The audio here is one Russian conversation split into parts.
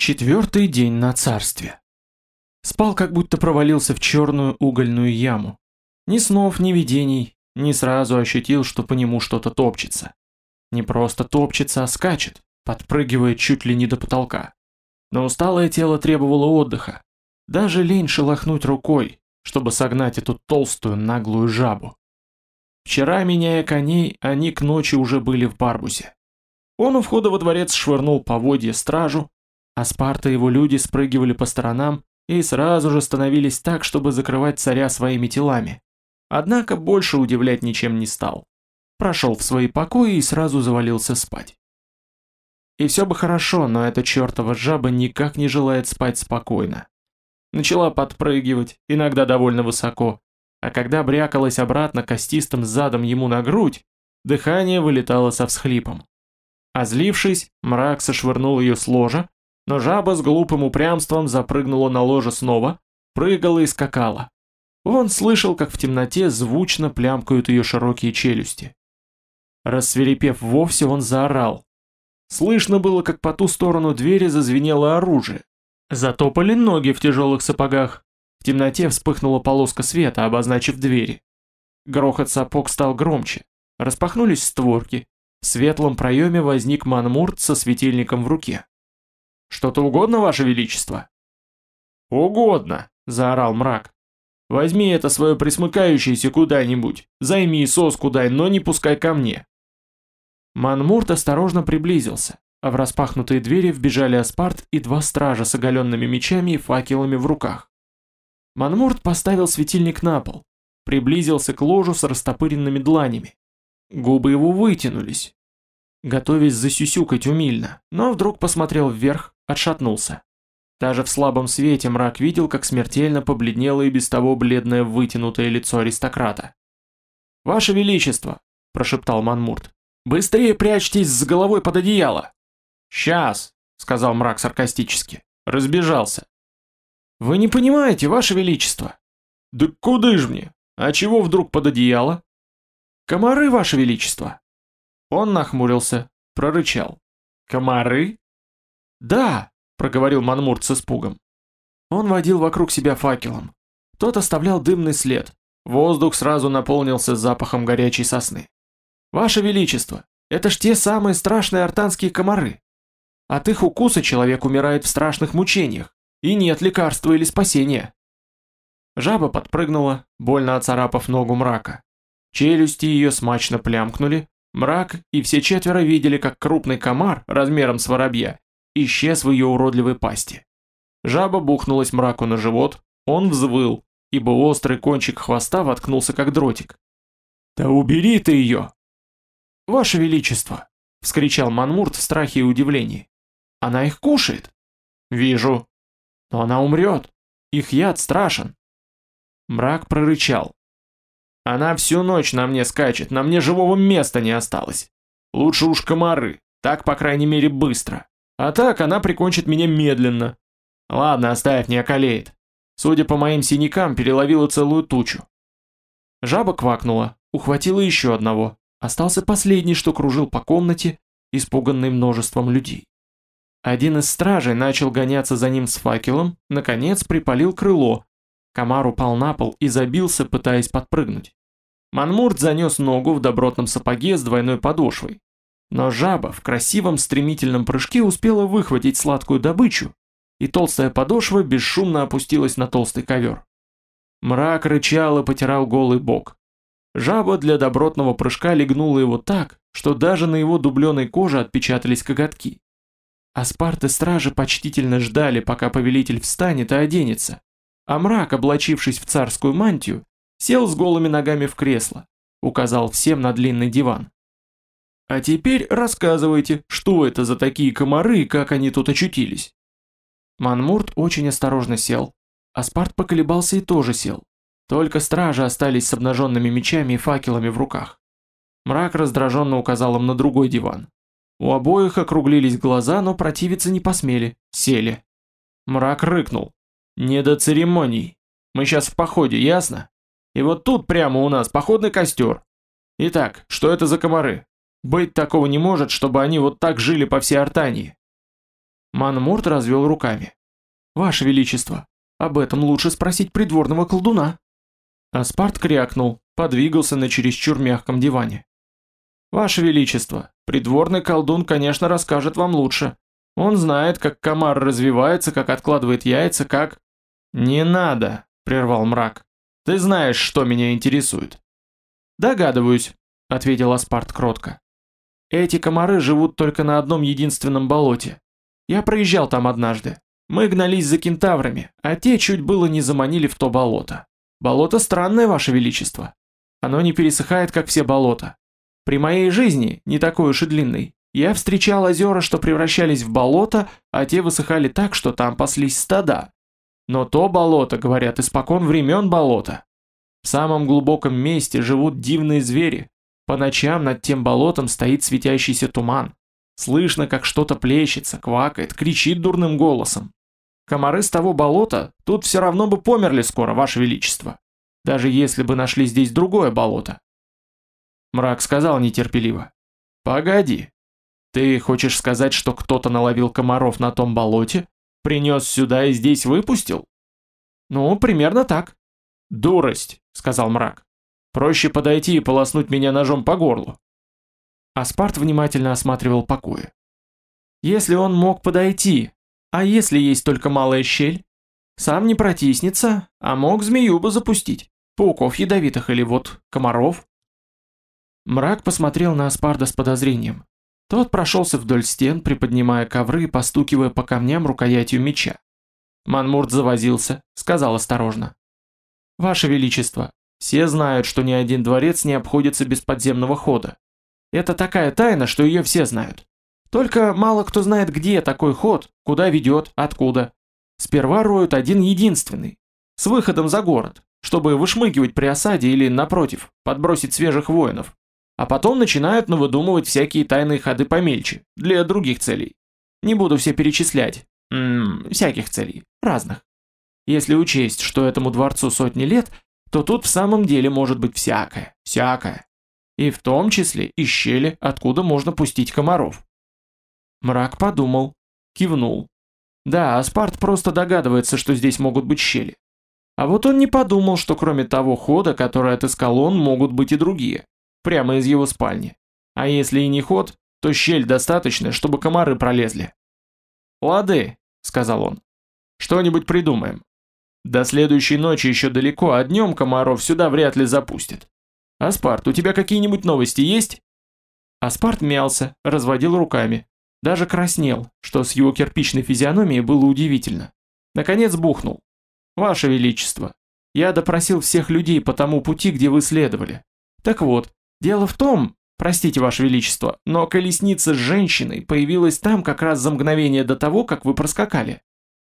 Четвертый день на царстве. Спал, как будто провалился в черную угольную яму. Ни снов, ни видений, не сразу ощутил, что по нему что-то топчется. Не просто топчется, а скачет, подпрыгивает чуть ли не до потолка. Но усталое тело требовало отдыха. Даже лень шелохнуть рукой, чтобы согнать эту толстую наглую жабу. Вчера, меняя коней, они к ночи уже были в Барбусе. Он у входа во дворец швырнул поводья стражу, а Спарта и его люди спрыгивали по сторонам и сразу же становились так, чтобы закрывать царя своими телами. Однако больше удивлять ничем не стал. Прошел в свои покои и сразу завалился спать. И все бы хорошо, но эта чертова жаба никак не желает спать спокойно. Начала подпрыгивать, иногда довольно высоко, а когда брякалась обратно костистым задом ему на грудь, дыхание вылетало со всхлипом. Озлившись, мрак сошвырнул ее с ложа, но жаба с глупым упрямством запрыгнула на ложе снова, прыгала и скакала. Он слышал, как в темноте звучно плямкают ее широкие челюсти. Рассверепев вовсе, он заорал. Слышно было, как по ту сторону двери зазвенело оружие. Затопали ноги в тяжелых сапогах. В темноте вспыхнула полоска света, обозначив двери. Грохот сапог стал громче. Распахнулись створки. В светлом проеме возник Манмурт со светильником в руке. «Что-то угодно, Ваше Величество?» «Угодно!» — заорал мрак. «Возьми это свое присмыкающееся куда-нибудь, займи соску дай, но не пускай ко мне». Манмурт осторожно приблизился, а в распахнутые двери вбежали Аспарт и два стража с оголенными мечами и факелами в руках. Манмурт поставил светильник на пол, приблизился к ложу с растопыренными дланями. Губы его вытянулись, готовясь засюсюкать умильно, но вдруг посмотрел вверх, отшатнулся. Даже в слабом свете мрак видел, как смертельно побледнело и без того бледное вытянутое лицо аристократа. «Ваше Величество!» – прошептал Манмурт. «Быстрее прячьтесь с головой под одеяло!» «Сейчас!» – сказал мрак саркастически. Разбежался. «Вы не понимаете, Ваше Величество!» «Да куда ж мне? А чего вдруг под одеяло?» «Комары, Ваше Величество!» Он нахмурился, прорычал. «Комары?» «Да!» – проговорил Манмурт с испугом. Он водил вокруг себя факелом. Тот оставлял дымный след. Воздух сразу наполнился запахом горячей сосны. «Ваше Величество, это ж те самые страшные артанские комары. От их укуса человек умирает в страшных мучениях и нет лекарства или спасения. Жаба подпрыгнула, больно оцарапав ногу мрака. Челюсти ее смачно плямкнули, мрак и все четверо видели, как крупный комар, размером с воробья, исчез в ее уродливой пасти. Жаба бухнулась мраку на живот, он взвыл, ибо острый кончик хвоста воткнулся как дротик. «Да убери ты ее!» «Ваше Величество!» — вскричал Манмурт в страхе и удивлении. «Она их кушает!» «Вижу!» Но она умрет. Их яд страшен. Мрак прорычал. Она всю ночь на мне скачет, на мне живого места не осталось. Лучше уж комары, так по крайней мере быстро. А так она прикончит меня медленно. Ладно, оставь, не околеет. Судя по моим синякам, переловила целую тучу. Жаба квакнула, ухватила еще одного. Остался последний, что кружил по комнате, испуганный множеством людей. Один из стражей начал гоняться за ним с факелом, наконец припалил крыло. Комар упал на пол и забился, пытаясь подпрыгнуть. Манмурт занес ногу в добротном сапоге с двойной подошвой. Но жаба в красивом стремительном прыжке успела выхватить сладкую добычу, и толстая подошва бесшумно опустилась на толстый ковер. Мрак рычал и потирал голый бок. Жаба для добротного прыжка легнула его так, что даже на его дубленой коже отпечатались коготки. А Спарты стражи почтительно ждали, пока повелитель встанет и оденется, а мрак, облачившись в царскую мантию, сел с голыми ногами в кресло, указал всем на длинный диван. А теперь рассказывайте, что это за такие комары и как они тут очутились. Манмурт очень осторожно сел, а Спарт поколебался и тоже сел. Только стражи остались с обнаженными мечами и факелами в руках. Мрак раздраженно указал им на другой диван. У обоих округлились глаза, но противиться не посмели, сели. Мрак рыкнул. «Не до церемоний. Мы сейчас в походе, ясно? И вот тут прямо у нас походный костер. Итак, что это за комары? Быть такого не может, чтобы они вот так жили по всей Артании». Манмурт развел руками. «Ваше Величество, об этом лучше спросить придворного колдуна». Аспарт крякнул, подвигался на чересчур мягком диване. «Ваше Величество, придворный колдун, конечно, расскажет вам лучше. Он знает, как комар развивается, как откладывает яйца, как...» «Не надо», — прервал мрак. «Ты знаешь, что меня интересует». «Догадываюсь», — ответил Аспарт кротко. «Эти комары живут только на одном единственном болоте. Я проезжал там однажды. Мы гнались за кентаврами, а те чуть было не заманили в то болото. Болото странное, Ваше Величество. Оно не пересыхает, как все болота. При моей жизни, не такой уж и длинной, я встречал озера, что превращались в болото, а те высыхали так, что там паслись стада. Но то болото, говорят, испокон времен болота. В самом глубоком месте живут дивные звери. По ночам над тем болотом стоит светящийся туман. Слышно, как что-то плещется, квакает, кричит дурным голосом. Комары с того болота тут все равно бы померли скоро, Ваше Величество. Даже если бы нашли здесь другое болото. Мрак сказал нетерпеливо. Погоди. Ты хочешь сказать, что кто-то наловил комаров на том болоте, принес сюда и здесь выпустил? Ну, примерно так. Дурость, сказал мрак. Проще подойти и полоснуть меня ножом по горлу. Аспарт внимательно осматривал покои. Если он мог подойти, а если есть только малая щель? Сам не протиснется, а мог змею бы запустить. Пауков ядовитых или вот комаров. Мрак посмотрел на Аспарда с подозрением. Тот прошелся вдоль стен, приподнимая ковры и постукивая по камням рукоятью меча. Манмурт завозился, сказал осторожно. «Ваше Величество, все знают, что ни один дворец не обходится без подземного хода. Это такая тайна, что ее все знают. Только мало кто знает, где такой ход, куда ведет, откуда. Сперва роют один единственный, с выходом за город, чтобы вышмыгивать при осаде или, напротив, подбросить свежих воинов. А потом начинают навыдумывать всякие тайные ходы помельче, для других целей. Не буду все перечислять. М всяких целей, разных. Если учесть, что этому дворцу сотни лет, то тут в самом деле может быть всякое, всякое и в том числе и щели, откуда можно пустить комаров. Мрак подумал, кивнул. Да, Аспарт просто догадывается, что здесь могут быть щели. А вот он не подумал, что кроме того хода, который отыскал он, могут быть и другие. Прямо из его спальни. А если и не ход, то щель достаточно, чтобы комары пролезли. «Лады», — сказал он. «Что-нибудь придумаем. До следующей ночи еще далеко, а днем комаров сюда вряд ли запустят. «Аспарт, у тебя какие-нибудь новости есть?» Аспарт мялся, разводил руками. Даже краснел, что с его кирпичной физиономией было удивительно. Наконец бухнул. «Ваше Величество, я допросил всех людей по тому пути, где вы следовали. Так вот, дело в том, простите, Ваше Величество, но колесница с женщиной появилась там как раз за мгновение до того, как вы проскакали.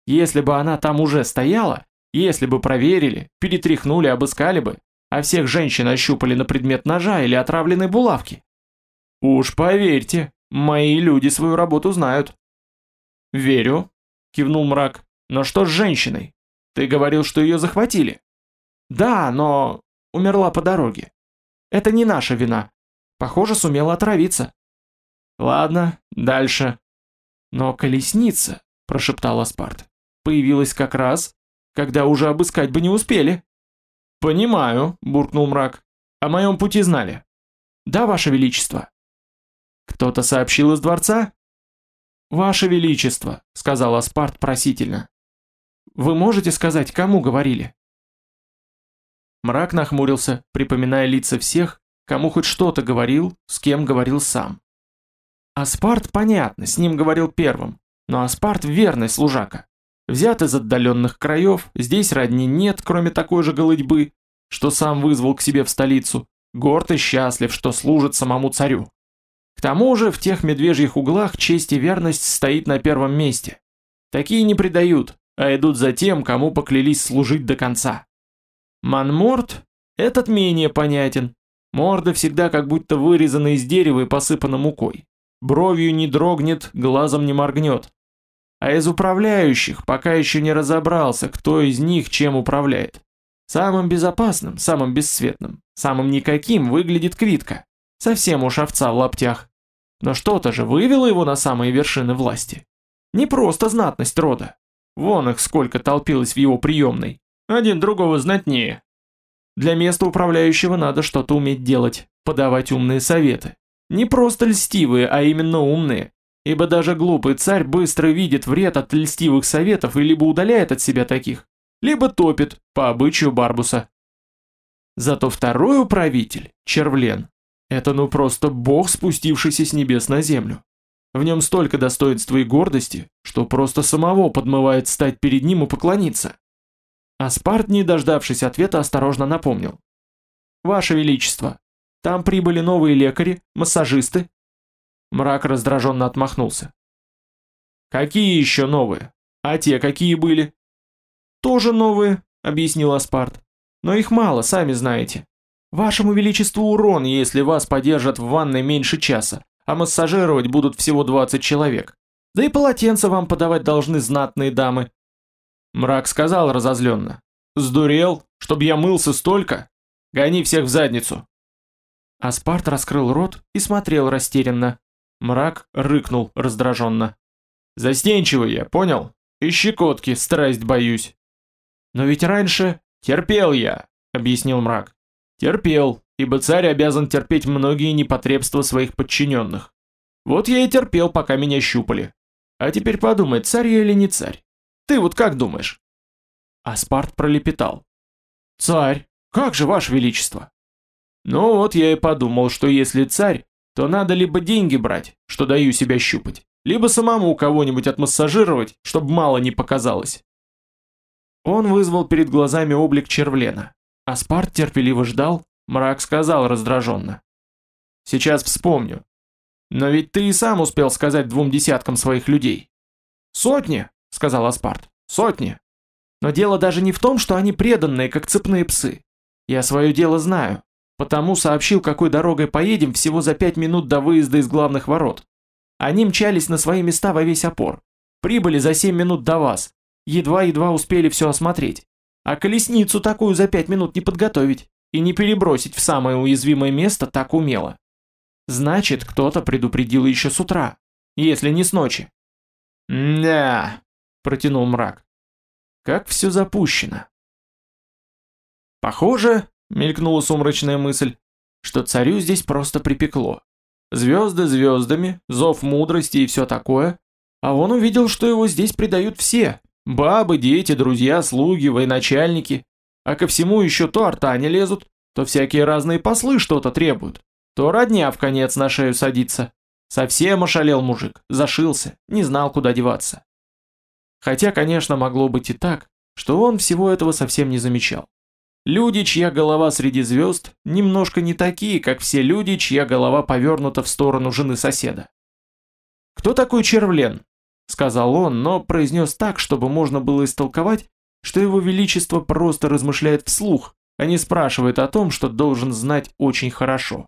Если бы она там уже стояла, если бы проверили, перетряхнули, обыскали бы, а всех женщин ощупали на предмет ножа или отравленной булавки. Уж поверьте, мои люди свою работу знают. Верю, кивнул мрак. Но что с женщиной? Ты говорил, что ее захватили. Да, но умерла по дороге. Это не наша вина. Похоже, сумела отравиться. Ладно, дальше. Но колесница, прошептал Аспарт, появилась как раз, когда уже обыскать бы не успели. «Понимаю», — буркнул мрак. «О моем пути знали». «Да, ваше величество». «Кто-то сообщил из дворца?» «Ваше величество», — сказал Аспарт просительно. «Вы можете сказать, кому говорили?» Мрак нахмурился, припоминая лица всех, кому хоть что-то говорил, с кем говорил сам. Аспарт, понятно, с ним говорил первым, но Аспарт верный служака. Взят из отдаленных краев, здесь родни нет, кроме такой же голытьбы, что сам вызвал к себе в столицу, горд и счастлив, что служит самому царю. К тому же в тех медвежьих углах честь и верность стоит на первом месте. Такие не предают, а идут за тем, кому поклялись служить до конца. Манморт, этот менее понятен. Морда всегда как будто вырезана из дерева и посыпана мукой. Бровью не дрогнет, глазом не моргнет. А из управляющих пока еще не разобрался, кто из них чем управляет. Самым безопасным, самым бесцветным, самым никаким выглядит Квитка. Совсем уж овца в лаптях. Но что-то же вывело его на самые вершины власти. Не просто знатность рода. Вон их сколько толпилось в его приемной. Один другого знатнее. Для места управляющего надо что-то уметь делать, подавать умные советы. Не просто льстивые, а именно умные. Ибо даже глупый царь быстро видит вред от льстивых советов и либо удаляет от себя таких, либо топит, по обычаю Барбуса. Зато второй управитель, Червлен, это ну просто бог, спустившийся с небес на землю. В нем столько достоинства и гордости, что просто самого подмывает стать перед ним и поклониться. Аспарт, не дождавшись ответа, осторожно напомнил. «Ваше Величество, там прибыли новые лекари, массажисты». Мрак раздраженно отмахнулся. «Какие еще новые? А те какие были?» «Тоже новые», — объяснил Аспарт. «Но их мало, сами знаете. Вашему Величеству урон, если вас подержат в ванной меньше часа, а массажировать будут всего 20 человек. Да и полотенца вам подавать должны знатные дамы». Мрак сказал разозленно. «Сдурел? Чтоб я мылся столько? Гони всех в задницу!» Аспарт раскрыл рот и смотрел растерянно. Мрак рыкнул раздраженно. «Застенчивый я, понял? И щекотки, страсть боюсь». «Но ведь раньше...» «Терпел я», — объяснил мрак. «Терпел, ибо царь обязан терпеть многие непотребства своих подчиненных. Вот я и терпел, пока меня щупали. А теперь подумай, царь я или не царь? Ты вот как думаешь?» Аспарт пролепетал. «Царь, как же, ваше величество?» «Ну вот я и подумал, что если царь, то надо либо деньги брать, что даю себя щупать, либо самому кого-нибудь отмассажировать, чтобы мало не показалось». Он вызвал перед глазами облик Червлена. Аспарт терпеливо ждал, мрак сказал раздраженно. «Сейчас вспомню. Но ведь ты и сам успел сказать двум десяткам своих людей». «Сотни!» — сказал Аспарт. «Сотни! Но дело даже не в том, что они преданные, как цепные псы. Я свое дело знаю, потому сообщил, какой дорогой поедем всего за пять минут до выезда из главных ворот. Они мчались на свои места во весь опор. Прибыли за семь минут до вас. Едва-едва успели все осмотреть. А колесницу такую за пять минут не подготовить и не перебросить в самое уязвимое место так умело. Значит, кто-то предупредил еще с утра, если не с ночи. «Да», — протянул мрак. «Как все запущено». «Похоже», — мелькнула сумрачная мысль, что царю здесь просто припекло. Звезды звездами, зов мудрости и все такое, а он увидел, что его здесь предают все, Бабы, дети, друзья, слуги, военачальники. А ко всему еще то артане лезут, то всякие разные послы что-то требуют, то родня в конец на шею садится. Совсем ошалел мужик, зашился, не знал, куда деваться. Хотя, конечно, могло быть и так, что он всего этого совсем не замечал. Люди, чья голова среди звезд, немножко не такие, как все люди, чья голова повернута в сторону жены соседа. Кто такой Червлен? сказал он, но произнес так, чтобы можно было истолковать, что его величество просто размышляет вслух, а не спрашивает о том, что должен знать очень хорошо.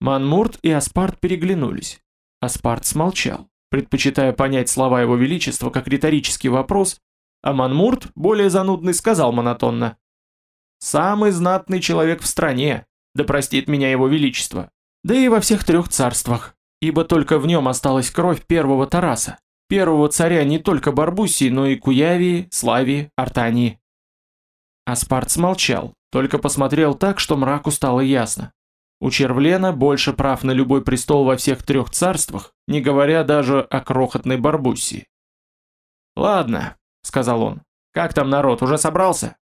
Манмурт и Аспарт переглянулись. Аспарт смолчал, предпочитая понять слова его величества как риторический вопрос, а Манмурт, более занудный, сказал монотонно. «Самый знатный человек в стране, да простит меня его величество, да и во всех трех царствах ибо только в нем осталась кровь первого Тараса, первого царя не только Барбусии, но и Куявии, Славии, Артании. Аспарт смолчал, только посмотрел так, что мраку стало ясно. У Червлена больше прав на любой престол во всех трех царствах, не говоря даже о крохотной Барбуссии. «Ладно», — сказал он, — «как там народ, уже собрался?»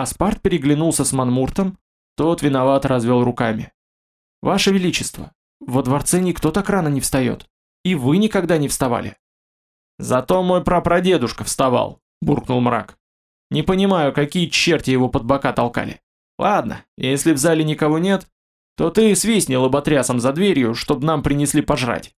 Аспарт переглянулся с Манмуртом, тот виноват развел руками. «Ваше Величество, во дворце никто так рано не встает. И вы никогда не вставали. Зато мой прапрадедушка вставал, буркнул мрак. Не понимаю, какие черти его под бока толкали. Ладно, если в зале никого нет, то ты свистни лоботрясом за дверью, чтобы нам принесли пожрать.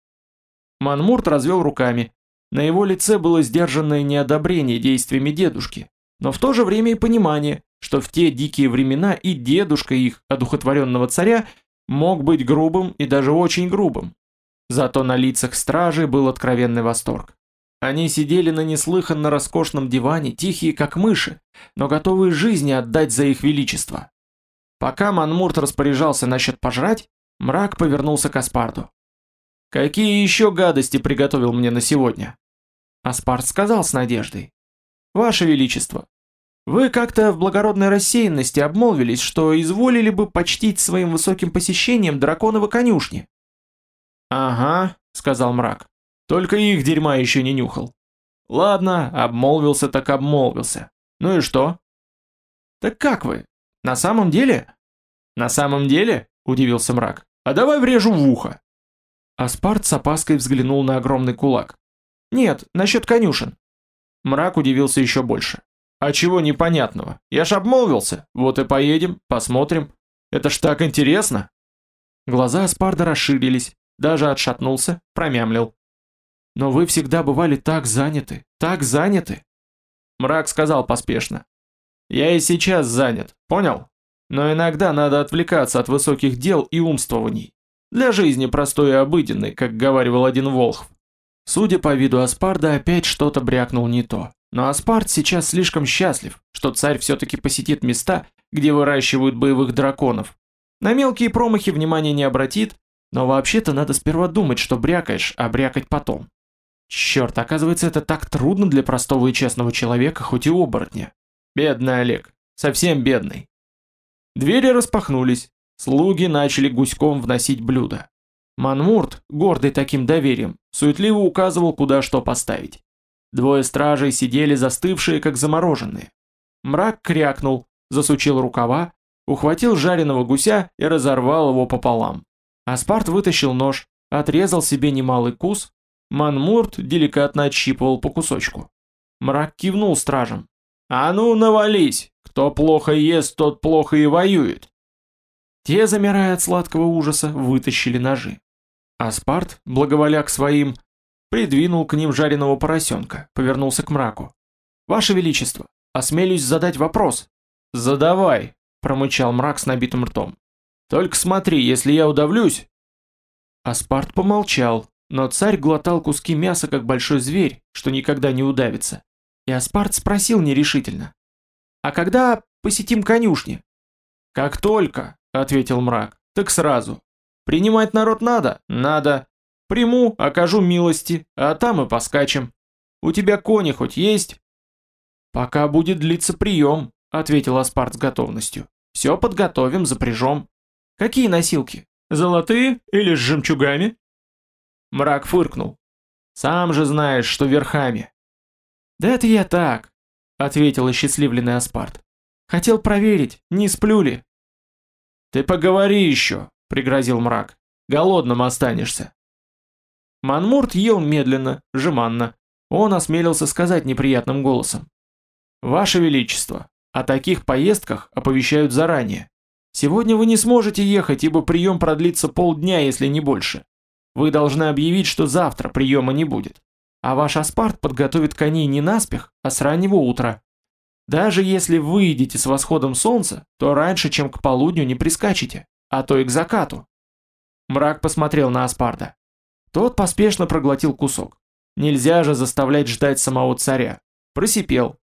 Манмурт развел руками. На его лице было сдержанное неодобрение действиями дедушки, но в то же время и понимание, что в те дикие времена и дедушка их, одухотворенного царя, мог быть грубым и даже очень грубым. Зато на лицах стражей был откровенный восторг. Они сидели на неслыханно роскошном диване, тихие как мыши, но готовые жизни отдать за их величество. Пока Манмурт распоряжался насчет пожрать, мрак повернулся к Аспарду. «Какие еще гадости приготовил мне на сегодня? Аспарт сказал с надеждой. «Ваше Величество, вы как-то в благородной рассеянности обмолвились, что изволили бы почтить своим высоким посещением драконовы конюшни». «Ага», — сказал мрак, — «только их дерьма еще не нюхал». «Ладно, обмолвился так обмолвился. Ну и что?» «Так как вы? На самом деле?» «На самом деле?» — удивился мрак. «А давай врежу в ухо». Аспарт с опаской взглянул на огромный кулак. «Нет, насчет конюшен». Мрак удивился еще больше. «А чего непонятного? Я ж обмолвился. Вот и поедем, посмотрим. Это ж так интересно!» Глаза Аспарда расширились, даже отшатнулся, промямлил. «Но вы всегда бывали так заняты, так заняты!» Мрак сказал поспешно. «Я и сейчас занят, понял? Но иногда надо отвлекаться от высоких дел и умствований. Для жизни простой и обыденной, как говаривал один Волхв. Судя по виду Аспарда, опять что-то брякнул не то. Но Аспард сейчас слишком счастлив, что царь все-таки посетит места, где выращивают боевых драконов. На мелкие промахи внимания не обратит, но вообще-то надо сперва думать, что брякаешь, а брякать потом. Черт, оказывается, это так трудно для простого и честного человека, хоть и оборотня. Бедный Олег, совсем бедный. Двери распахнулись, Слуги начали гуськом вносить блюда. Манмурт, гордый таким доверием, суетливо указывал, куда что поставить. Двое стражей сидели застывшие, как замороженные. Мрак крякнул, засучил рукава, ухватил жареного гуся и разорвал его пополам. Аспарт вытащил нож, отрезал себе немалый кус, Манмурт деликатно отщипывал по кусочку. Мрак кивнул стражам. «А ну, навались! Кто плохо ест, тот плохо и воюет!» Те, замирая от сладкого ужаса, вытащили ножи. Аспарт, благоволя к своим, придвинул к ним жареного поросенка, повернулся к мраку. «Ваше Величество, осмелюсь задать вопрос». «Задавай», — промычал мрак с набитым ртом. «Только смотри, если я удавлюсь...» Аспарт помолчал, но царь глотал куски мяса, как большой зверь, что никогда не удавится. И Аспарт спросил нерешительно. «А когда посетим конюшни?» «Как только», — ответил мрак. «Так сразу. Принимать народ надо? Надо. Приму, окажу милости, а там и поскачем. У тебя кони хоть есть?» «Пока будет длиться прием», — ответил Аспарт с готовностью. «Все подготовим, запряжем. Какие носилки? Золотые или с жемчугами?» Мрак фыркнул. «Сам же знаешь, что верхами». «Да это я так», — ответил осчастливленный Аспарт. «Хотел проверить, не сплю ли». «Ты поговори еще», — пригрозил мрак. «Голодным останешься». Манмурт ел медленно, жеманно. Он осмелился сказать неприятным голосом. «Ваше Величество, о таких поездках оповещают заранее. Сегодня вы не сможете ехать, ибо прием продлится полдня, если не больше. Вы должны объявить, что завтра приема не будет. А ваш аспарт подготовит коней не наспех, а с раннего утра. Даже если выйдете с восходом солнца, то раньше, чем к полудню не прискачете, а то и к закату. Мрак посмотрел на Аспарда. Тот поспешно проглотил кусок. Нельзя же заставлять ждать самого царя. Просипел.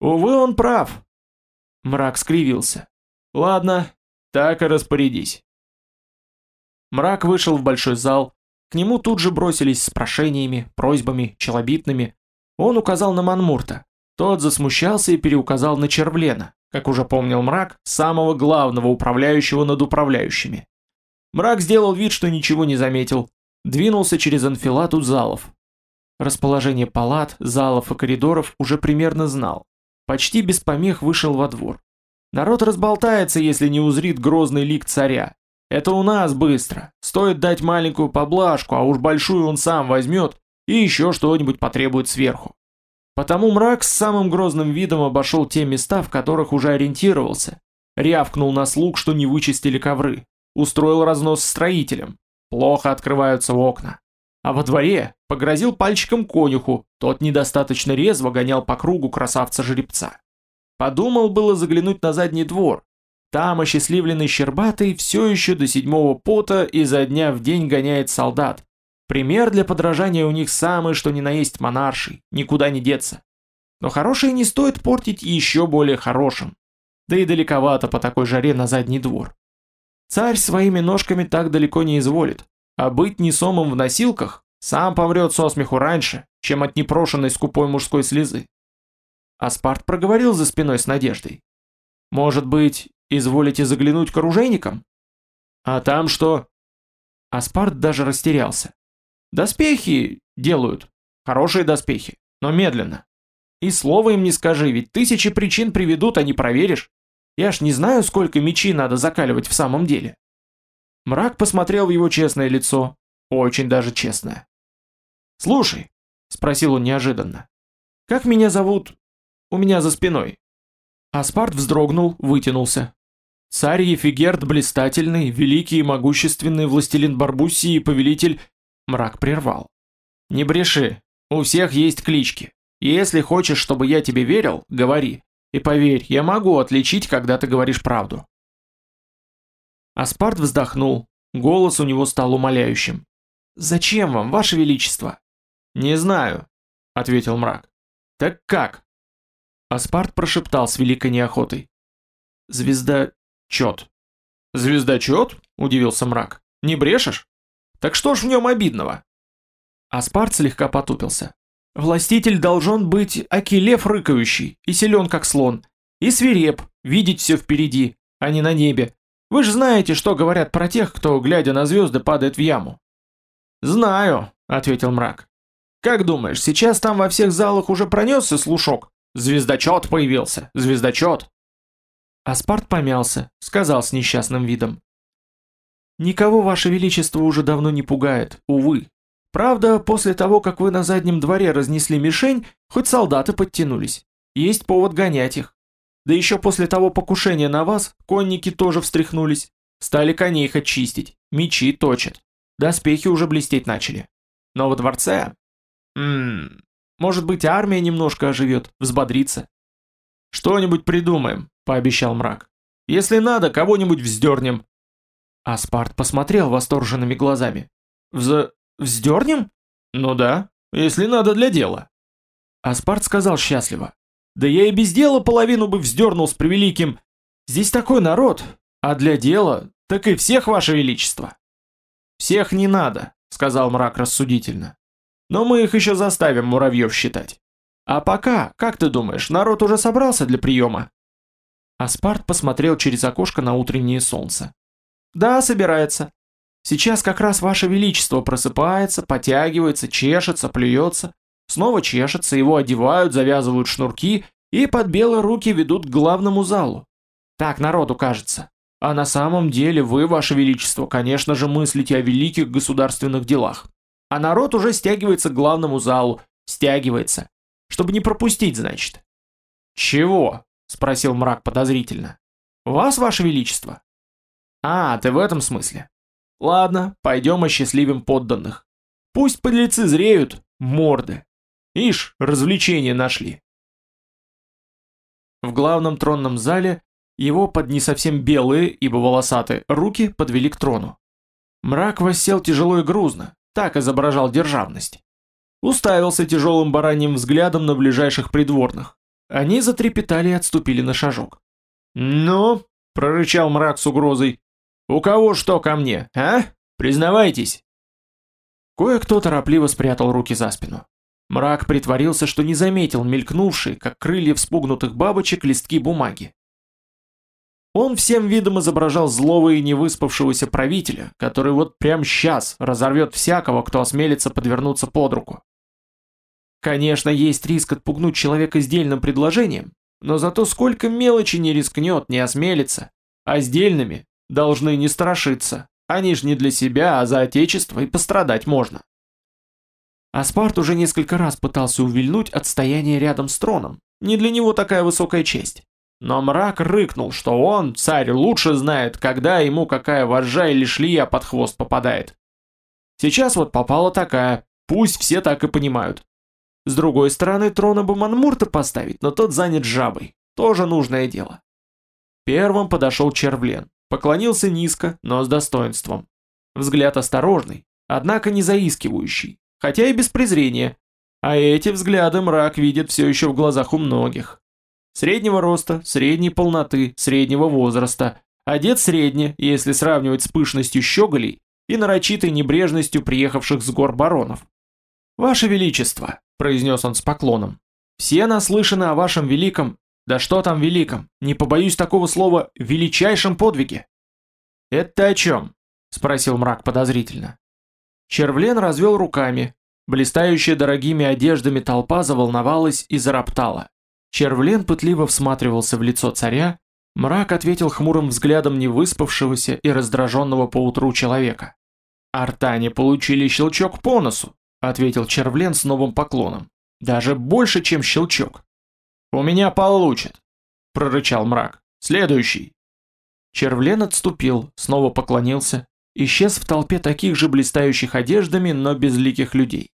Увы, он прав. Мрак скривился. Ладно, так и распорядись. Мрак вышел в большой зал. К нему тут же бросились с прошениями, просьбами, челобитными. Он указал на Манмурта. Тот засмущался и переуказал на Червлена, как уже помнил мрак, самого главного управляющего над управляющими. Мрак сделал вид, что ничего не заметил, двинулся через анфилат у залов. Расположение палат, залов и коридоров уже примерно знал. Почти без помех вышел во двор. Народ разболтается, если не узрит грозный лик царя. Это у нас быстро. Стоит дать маленькую поблажку, а уж большую он сам возьмет и еще что-нибудь потребует сверху. Потому мрак с самым грозным видом обошел те места, в которых уже ориентировался. Рявкнул на слуг, что не вычистили ковры. Устроил разнос строителям. Плохо открываются окна. А во дворе погрозил пальчиком конюху, тот недостаточно резво гонял по кругу красавца-жеребца. Подумал было заглянуть на задний двор. Там осчастливленный Щербатый все еще до седьмого пота изо дня в день гоняет солдат, Пример для подражания у них самый, что ни на есть монарший, никуда не деться. Но хорошее не стоит портить еще более хорошим. Да и далековато по такой жаре на задний двор. Царь своими ножками так далеко не изволит, а быть несомым в носилках Сам помрет со смеху раньше, чем от непрошенной скупой мужской слезы. Аспарт проговорил за спиной с надеждой. «Может быть, изволите заглянуть к оружейникам?» «А там что?» Аспарт даже растерялся. «Доспехи делают. Хорошие доспехи, но медленно. И слова им не скажи, ведь тысячи причин приведут, а не проверишь. Я ж не знаю, сколько мечей надо закаливать в самом деле». Мрак посмотрел в его честное лицо, очень даже честное. «Слушай», — спросил он неожиданно, — «как меня зовут у меня за спиной?» Аспарт вздрогнул, вытянулся. Царь Ефигерд блистательный, великий и могущественный властелин Барбуссии и повелитель... Мрак прервал. «Не бреши, у всех есть клички. Если хочешь, чтобы я тебе верил, говори. И поверь, я могу отличить, когда ты говоришь правду». Аспарт вздохнул, голос у него стал умоляющим. «Зачем вам, ваше величество?» «Не знаю», — ответил мрак. «Так как?» Аспарт прошептал с великой неохотой. «Звезда... чет». «Звездочет?» — удивился мрак. «Не брешешь? Так что ж в нем обидного?» Аспарт слегка потупился. «Властитель должен быть акилев рыкающий и силен как слон, и свиреп, видеть все впереди, а не на небе. Вы же знаете, что говорят про тех, кто, глядя на звезды, падает в яму». «Знаю», — ответил мрак. «Как думаешь, сейчас там во всех залах уже пронесся слушок? Звездочет появился, звездочет!» Аспарт помялся, сказал с несчастным видом. «Никого, Ваше Величество, уже давно не пугает, увы. Правда, после того, как вы на заднем дворе разнесли мишень, хоть солдаты подтянулись. Есть повод гонять их. Да еще после того покушения на вас, конники тоже встряхнулись. Стали коней хоть чистить, мечи точат. Доспехи уже блестеть начали. Но во дворце... Ммм... Может быть, армия немножко оживет, взбодрится. «Что-нибудь придумаем», — пообещал мрак. «Если надо, кого-нибудь вздернем». Аспарт посмотрел восторженными глазами. «Вз... вздернем?» «Ну да, если надо для дела». Аспарт сказал счастливо. «Да я и без дела половину бы вздернул с превеликим. Здесь такой народ, а для дела, так и всех, ваше величество». «Всех не надо», — сказал мрак рассудительно. Но мы их еще заставим муравьев считать. А пока, как ты думаешь, народ уже собрался для приема?» Аспарт посмотрел через окошко на утреннее солнце. «Да, собирается. Сейчас как раз ваше величество просыпается, потягивается, чешется, плюется. Снова чешется, его одевают, завязывают шнурки и под белые руки ведут к главному залу. Так народу кажется. А на самом деле вы, ваше величество, конечно же мыслите о великих государственных делах. А народ уже стягивается к главному залу. Стягивается. Чтобы не пропустить, значит. «Чего?» — спросил мрак подозрительно. «Вас, ваше величество?» «А, ты в этом смысле?» «Ладно, пойдем осчастливим подданных. Пусть подлецы зреют, морды. Ишь, развлечения нашли». В главном тронном зале его под не совсем белые, ибо волосатые, руки подвели к трону. Мрак воссел тяжело и грузно, так изображал державность. Уставился тяжелым бараньим взглядом на ближайших придворных. Они затрепетали и отступили на шажок. «Ну?» — прорычал мрак с угрозой. «У кого что ко мне, а? Признавайтесь!» Кое-кто торопливо спрятал руки за спину. Мрак притворился, что не заметил мелькнувшие, как крылья вспугнутых бабочек, листки бумаги. Он всем видом изображал злого и невыспавшегося правителя, который вот прямо сейчас разорвет всякого, кто осмелится подвернуться под руку. Конечно, есть риск отпугнуть человека сдельным предложением, но зато сколько мелочи не рискнет, не осмелится, а сдельными должны не страшиться. Они ж не для себя, а за отечество, и пострадать можно. Аспарт уже несколько раз пытался увильнуть от стояния рядом с троном. Не для него такая высокая честь. Но мрак рыкнул, что он, царь, лучше знает, когда ему какая вожжа или шлия под хвост попадает. Сейчас вот попала такая, пусть все так и понимают. С другой стороны, трона бы Манмурта поставить, но тот занят жабой. Тоже нужное дело. Первым подошел Червлен. Поклонился низко, но с достоинством. Взгляд осторожный, однако не заискивающий, хотя и без презрения. А эти взгляды мрак видит все еще в глазах у многих. Среднего роста, средней полноты, среднего возраста. Одет средне, если сравнивать с пышностью щеголей, и нарочитой небрежностью приехавших с гор баронов. «Ваше Величество», — произнес он с поклоном, — «все наслышаны о вашем великом, да что там великом, не побоюсь такого слова, величайшем подвиге». «Это о чем?» — спросил мрак подозрительно. Червлен развел руками. Блистающая дорогими одеждами толпа заволновалась и зароптала. Червлен пытливо всматривался в лицо царя, мрак ответил хмурым взглядом невыспавшегося и раздраженного поутру человека. «Артане получили щелчок по носу», — ответил Червлен с новым поклоном. «Даже больше, чем щелчок». «У меня получит», — прорычал мрак. «Следующий». Червлен отступил, снова поклонился, исчез в толпе таких же блистающих одеждами, но безликих людей.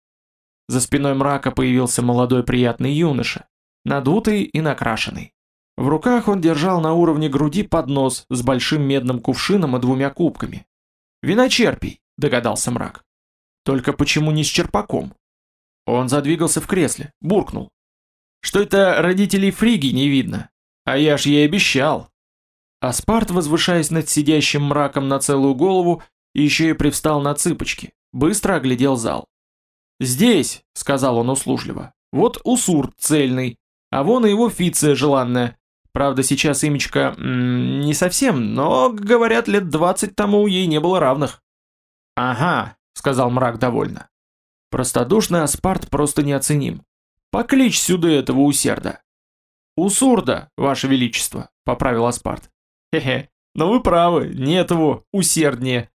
За спиной мрака появился молодой приятный юноша, надутый и накрашенный. В руках он держал на уровне груди поднос с большим медным кувшином и двумя кубками. «Виночерпий», — догадался мрак. «Только почему не с черпаком?» Он задвигался в кресле, буркнул. «Что это родителей Фриги не видно? А я ж ей обещал!» Аспарт, возвышаясь над сидящим мраком на целую голову, еще и привстал на цыпочки, быстро оглядел зал. «Здесь», — сказал он услужливо, — «вот Усурт цельный, а вон и его Фиция желанная. Правда, сейчас имечко не совсем, но, говорят, лет двадцать тому ей не было равных». «Ага», — сказал мрак довольно. Простодушный Аспарт просто неоценим. Покличь сюда этого усерда. Усурда, ваше величество, поправил Аспарт. Хе-хе, но вы правы, нет его усерднее.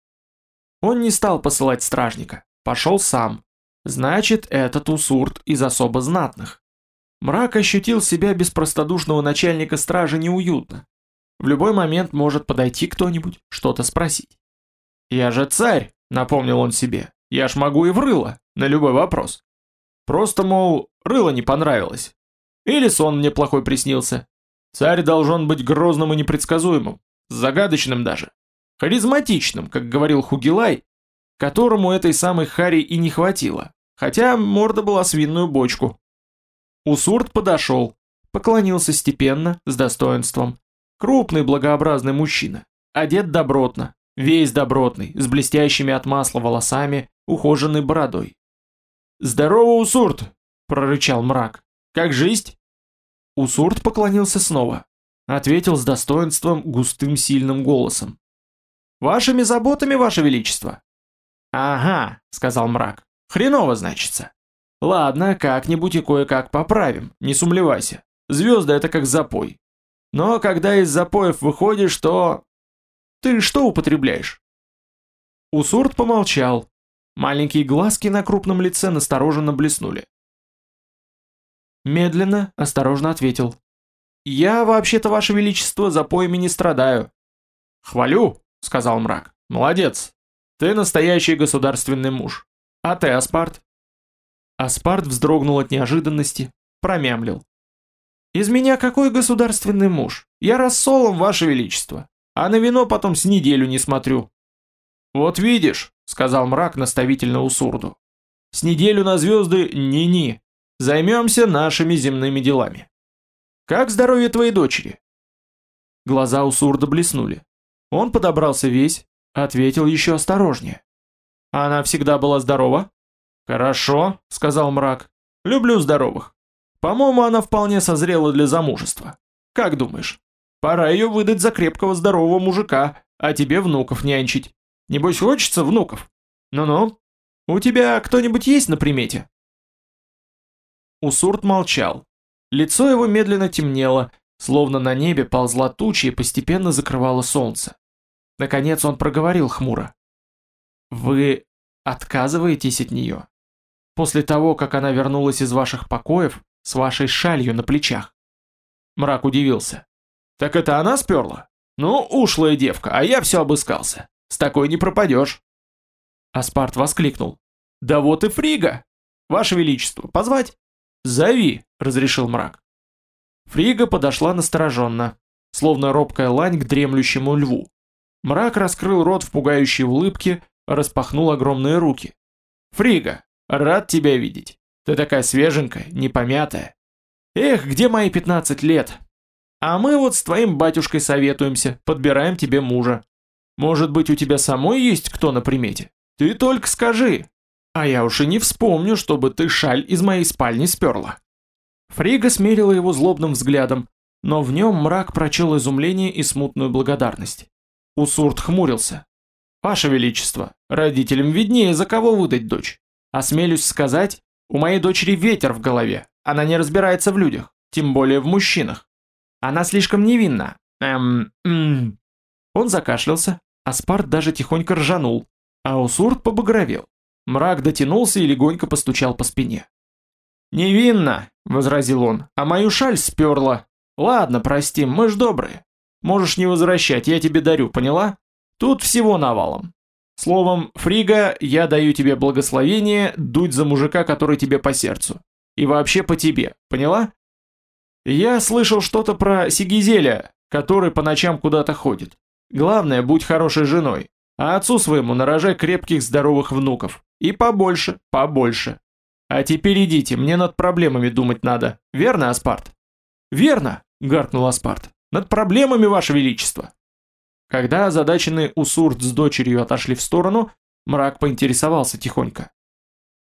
Он не стал посылать стражника, пошел сам. Значит, этот усурт из особо знатных. Мрак ощутил себя без простодушного начальника стражи неуютно. В любой момент может подойти кто-нибудь, что-то спросить. «Я же царь», — напомнил он себе, — «я ж могу и в рыло, на любой вопрос». Просто, мол, рыло не понравилось. Или сон мне плохой приснился. Царь должен быть грозным и непредсказуемым, загадочным даже. Харизматичным, как говорил Хугилай, которому этой самой Хари и не хватило, хотя морда была свинную бочку. Усурт подошел, поклонился степенно, с достоинством. Крупный благообразный мужчина, одет добротно, весь добротный, с блестящими от масла волосами, ухоженной бородой. «Здорово, Усурт!» — прорычал мрак. «Как жизнь?» Усурт поклонился снова. Ответил с достоинством густым сильным голосом. Вашими заботами, ваше величество. Ага, сказал мрак. Хреново, значится. Ладно, как-нибудь и кое-как поправим, не сумлевайся. Звезды это как запой. Но когда из запоев выходишь, то... Ты что употребляешь? Усурт помолчал. Маленькие глазки на крупном лице настороженно блеснули. Медленно, осторожно ответил. «Я, вообще-то, ваше величество, запоями не страдаю». «Хвалю», сказал мрак. Молодец. Ты настоящий государственный муж. А ты, Аспарт? Аспарт вздрогнул от неожиданности, промямлил. Из меня какой государственный муж? Я рассолом, ваше величество. А на вино потом с неделю не смотрю. Вот видишь, сказал мрак наставительно Усурду. С неделю на звезды ни-ни. Займемся нашими земными делами. Как здоровье твоей дочери? Глаза Усурда блеснули. Он подобрался весь, ответил еще осторожнее. «Она всегда была здорова?» «Хорошо», — сказал мрак. «Люблю здоровых. По-моему, она вполне созрела для замужества. Как думаешь? Пора ее выдать за крепкого здорового мужика, а тебе внуков нянчить. Небось хочется внуков? Ну-ну. У тебя кто-нибудь есть на примете?» Усурт молчал. Лицо его медленно темнело, словно на небе ползла туча и постепенно закрывало солнце. Наконец он проговорил хмуро. «Вы отказываетесь от нее? После того, как она вернулась из ваших покоев с вашей шалью на плечах?» Мрак удивился. «Так это она сперла? Ну, ушлая девка, а я все обыскался. С такой не пропадешь». Аспарт воскликнул. «Да вот и Фрига! Ваше Величество, позвать?» «Зови», — разрешил мрак. Фрига подошла настороженно, словно робкая лань к дремлющему льву. Мрак раскрыл рот в пугающей улыбке, распахнул огромные руки. «Фрига, рад тебя видеть. Ты такая свеженькая, не помятая. Эх, где мои 15 лет? А мы вот с твоим батюшкой советуемся, подбираем тебе мужа». Может быть, у тебя самой есть кто на примете? Ты только скажи. А я уж и не вспомню, чтобы ты шаль из моей спальни сперла. Фрига смерила его злобным взглядом, но в нем мрак прочел изумление и смутную благодарность. Усурт хмурился. «Ваше Величество, родителям виднее, за кого выдать дочь. Осмелюсь сказать, у моей дочери ветер в голове, она не разбирается в людях, тем более в мужчинах. Она слишком невинна. Эм, м Он закашлялся, а Спарт даже тихонько ржанул, а Усурт побагровел. Мрак дотянулся и легонько постучал по спине. «Невинно», — возразил он, — «а мою шаль сперла. Ладно, прости, мы ж добрые. Можешь не возвращать, я тебе дарю, поняла? Тут всего навалом. Словом, Фрига, я даю тебе благословение дуть за мужика, который тебе по сердцу. И вообще по тебе, поняла? Я слышал что-то про Сигизеля, который по ночам куда-то ходит. Главное, будь хорошей женой, а отцу своему нарожай крепких здоровых внуков. И побольше, побольше. А теперь идите, мне над проблемами думать надо. Верно, Аспарт? Верно, гаркнул Аспарт. Над проблемами, Ваше Величество. Когда озадаченный Усурт с дочерью отошли в сторону, мрак поинтересовался тихонько.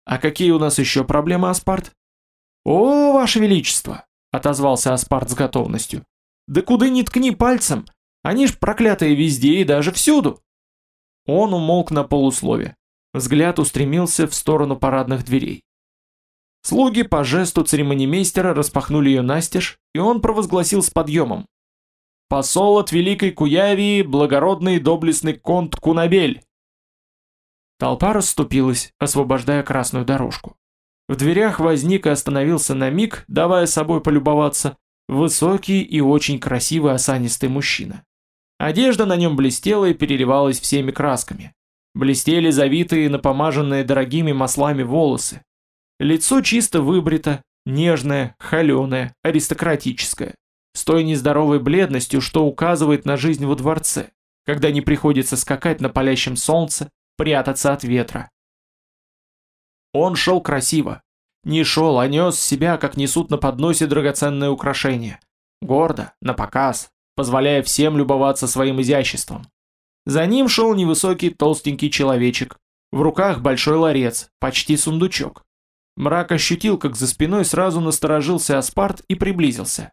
«А какие у нас еще проблемы, Аспарт?» «О, Ваше Величество!» — отозвался Аспарт с готовностью. «Да куда ни ткни пальцем! Они ж проклятые везде и даже всюду!» Он умолк на полуслове. Взгляд устремился в сторону парадных дверей. Слуги по жесту церемонимейстера распахнули ее настежь, и он провозгласил с подъемом. «Посол от Великой Куявии, благородный и доблестный конт Кунабель!» Толпа расступилась, освобождая красную дорожку. В дверях возник и остановился на миг, давая собой полюбоваться, высокий и очень красивый осанистый мужчина. Одежда на нем блестела и переливалась всеми красками. Блестели завитые и напомаженные дорогими маслами волосы. Лицо чисто выбрито, нежное, холеное, аристократическое, с той нездоровой бледностью, что указывает на жизнь во дворце, когда не приходится скакать на палящем солнце, прятаться от ветра. Он шел красиво. Не шел, а нес себя, как несут на подносе драгоценное украшение. Гордо, на показ, позволяя всем любоваться своим изяществом. За ним шел невысокий толстенький человечек, в руках большой ларец, почти сундучок. Мрак ощутил, как за спиной сразу насторожился Аспарт и приблизился.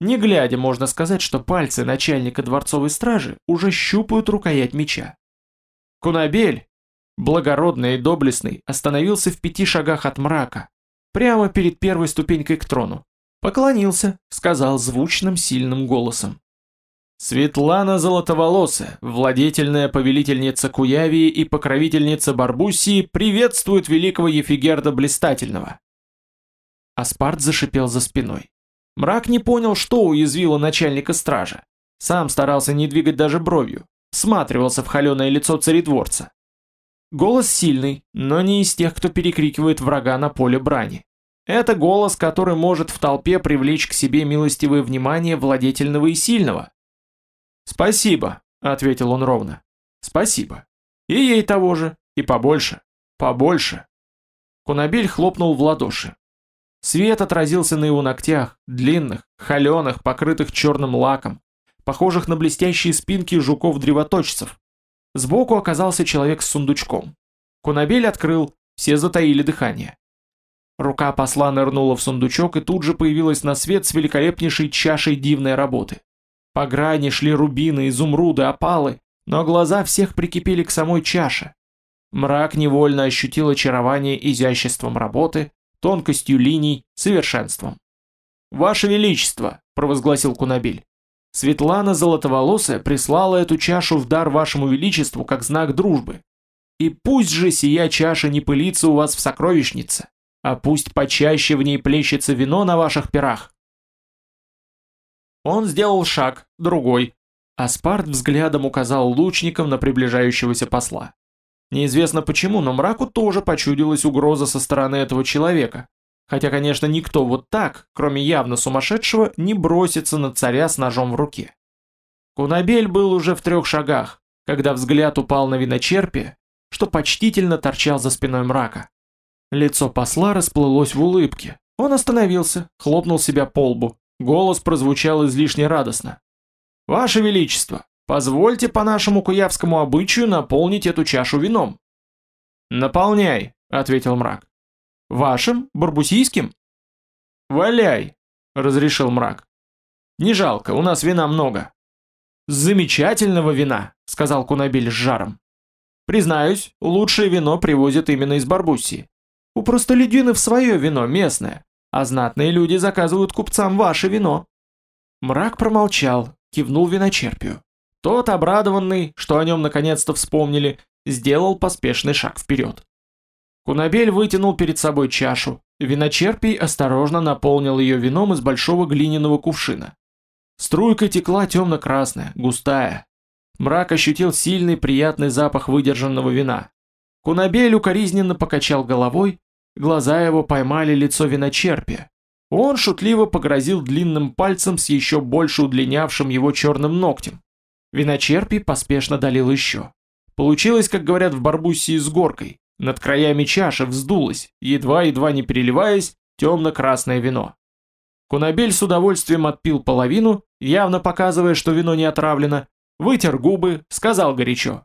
Не глядя, можно сказать, что пальцы начальника дворцовой стражи уже щупают рукоять меча. Кунабель, благородный и доблестный, остановился в пяти шагах от мрака, прямо перед первой ступенькой к трону. Поклонился, сказал звучным сильным голосом. Светлана Золотоволосая, владетельная повелительница Куявии и покровительница Барбусии, приветствует великого Ефигерда Блистательного. Аспарт зашипел за спиной. Мрак не понял, что уязвило начальника стража. Сам старался не двигать даже бровью, всматривался в холеное лицо царедворца. Голос сильный, но не из тех, кто перекрикивает врага на поле брани. Это голос, который может в толпе привлечь к себе милостивое внимание владетельного и сильного. «Спасибо», — ответил он ровно. «Спасибо. И ей того же, и побольше, побольше». Кунабель хлопнул в ладоши. Свет отразился на его ногтях, длинных, холеных, покрытых черным лаком, похожих на блестящие спинки жуков-древоточцев. Сбоку оказался человек с сундучком. Кунабель открыл, все затаили дыхание. Рука посла нырнула в сундучок и тут же появилась на свет с великолепнейшей чашей дивной работы. По грани шли рубины, изумруды, опалы, но глаза всех прикипели к самой чаше. Мрак невольно ощутил очарование изяществом работы, тонкостью линий, совершенством. «Ваше Величество!» – провозгласил Кунабель. «Светлана Золотоволосая прислала эту чашу в дар вашему Величеству как знак дружбы. И пусть же сия чаша не пылится у вас в сокровищнице, а пусть почаще в ней плещется вино на ваших перах. Он сделал шаг, другой. Аспарт взглядом указал лучникам на приближающегося посла. Неизвестно почему, но мраку тоже почудилась угроза со стороны этого человека. Хотя, конечно, никто вот так, кроме явно сумасшедшего, не бросится на царя с ножом в руке. Кунабель был уже в трех шагах, когда взгляд упал на виночерпие, что почтительно торчал за спиной мрака. Лицо посла расплылось в улыбке. Он остановился, хлопнул себя по лбу. Голос прозвучал излишне радостно. «Ваше Величество, Позвольте по нашему куявскому обычаю наполнить эту чашу вином». «Наполняй», — ответил мрак. «Вашим? Барбусийским?» «Валяй», — разрешил мрак. «Не жалко, у нас вина много». «Замечательного вина», — сказал Кунабель с жаром. «Признаюсь, лучшее вино привозят именно из Барбуссии. У простолюдинов свое вино местное, а знатные люди заказывают купцам ваше вино». Мрак промолчал, кивнул виночерпию. Тот, обрадованный, что о нем наконец-то вспомнили, сделал поспешный шаг вперед. Кунабель вытянул перед собой чашу, виночерпий осторожно наполнил ее вином из большого глиняного кувшина. Струйка текла темно-красная, густая. Мрак ощутил сильный приятный запах выдержанного вина. Кунабель укоризненно покачал головой, глаза его поймали лицо виночерпия. Он шутливо погрозил длинным пальцем с еще больше удлинявшим его черным ногтем. Виночерпий поспешно долил еще. Получилось, как говорят в Барбуссии, с горкой. Над краями чаши вздулось, едва-едва не переливаясь, темно-красное вино. Кунабель с удовольствием отпил половину, явно показывая, что вино не отравлено, вытер губы, сказал горячо.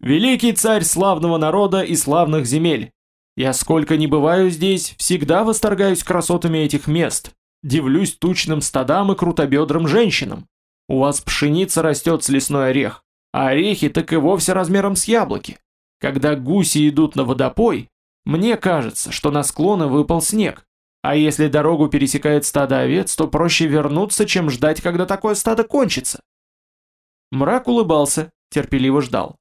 «Великий царь славного народа и славных земель! Я сколько ни бываю здесь, всегда восторгаюсь красотами этих мест, дивлюсь тучным стадам и крутобедрым женщинам. У вас пшеница растет с лесной орех, а орехи так и вовсе размером с яблоки. Когда гуси идут на водопой, мне кажется, что на склоны выпал снег. А если дорогу пересекает стадо овец, то проще вернуться, чем ждать, когда такое стадо кончится. Мрак улыбался, терпеливо ждал.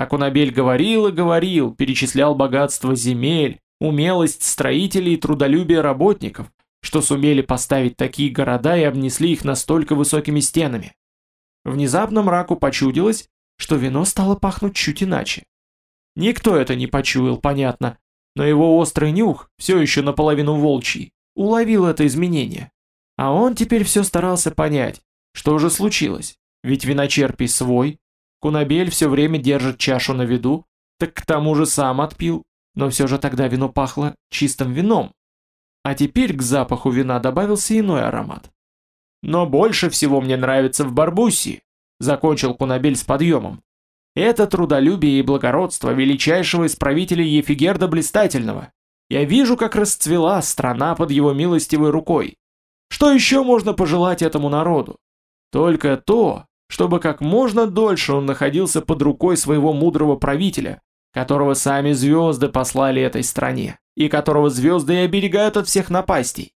Акунабель говорил и говорил, перечислял богатство земель, умелость строителей и трудолюбие работников, что сумели поставить такие города и обнесли их настолько высокими стенами. Внезапно мраку почудилось, что вино стало пахнуть чуть иначе. Никто это не почуял, понятно, но его острый нюх, все еще наполовину волчий, уловил это изменение. А он теперь все старался понять, что же случилось, ведь виночерпий свой, Кунабель все время держит чашу на виду, так к тому же сам отпил, но все же тогда вино пахло чистым вином, а теперь к запаху вина добавился иной аромат. Но больше всего мне нравится в Барбуссии, закончил Кунабель с подъемом. Это трудолюбие и благородство величайшего из правителей Ефигерда Блистательного. Я вижу, как расцвела страна под его милостивой рукой. Что еще можно пожелать этому народу? Только то, чтобы как можно дольше он находился под рукой своего мудрого правителя, которого сами звезды послали этой стране и которого звезды и оберегают от всех напастей.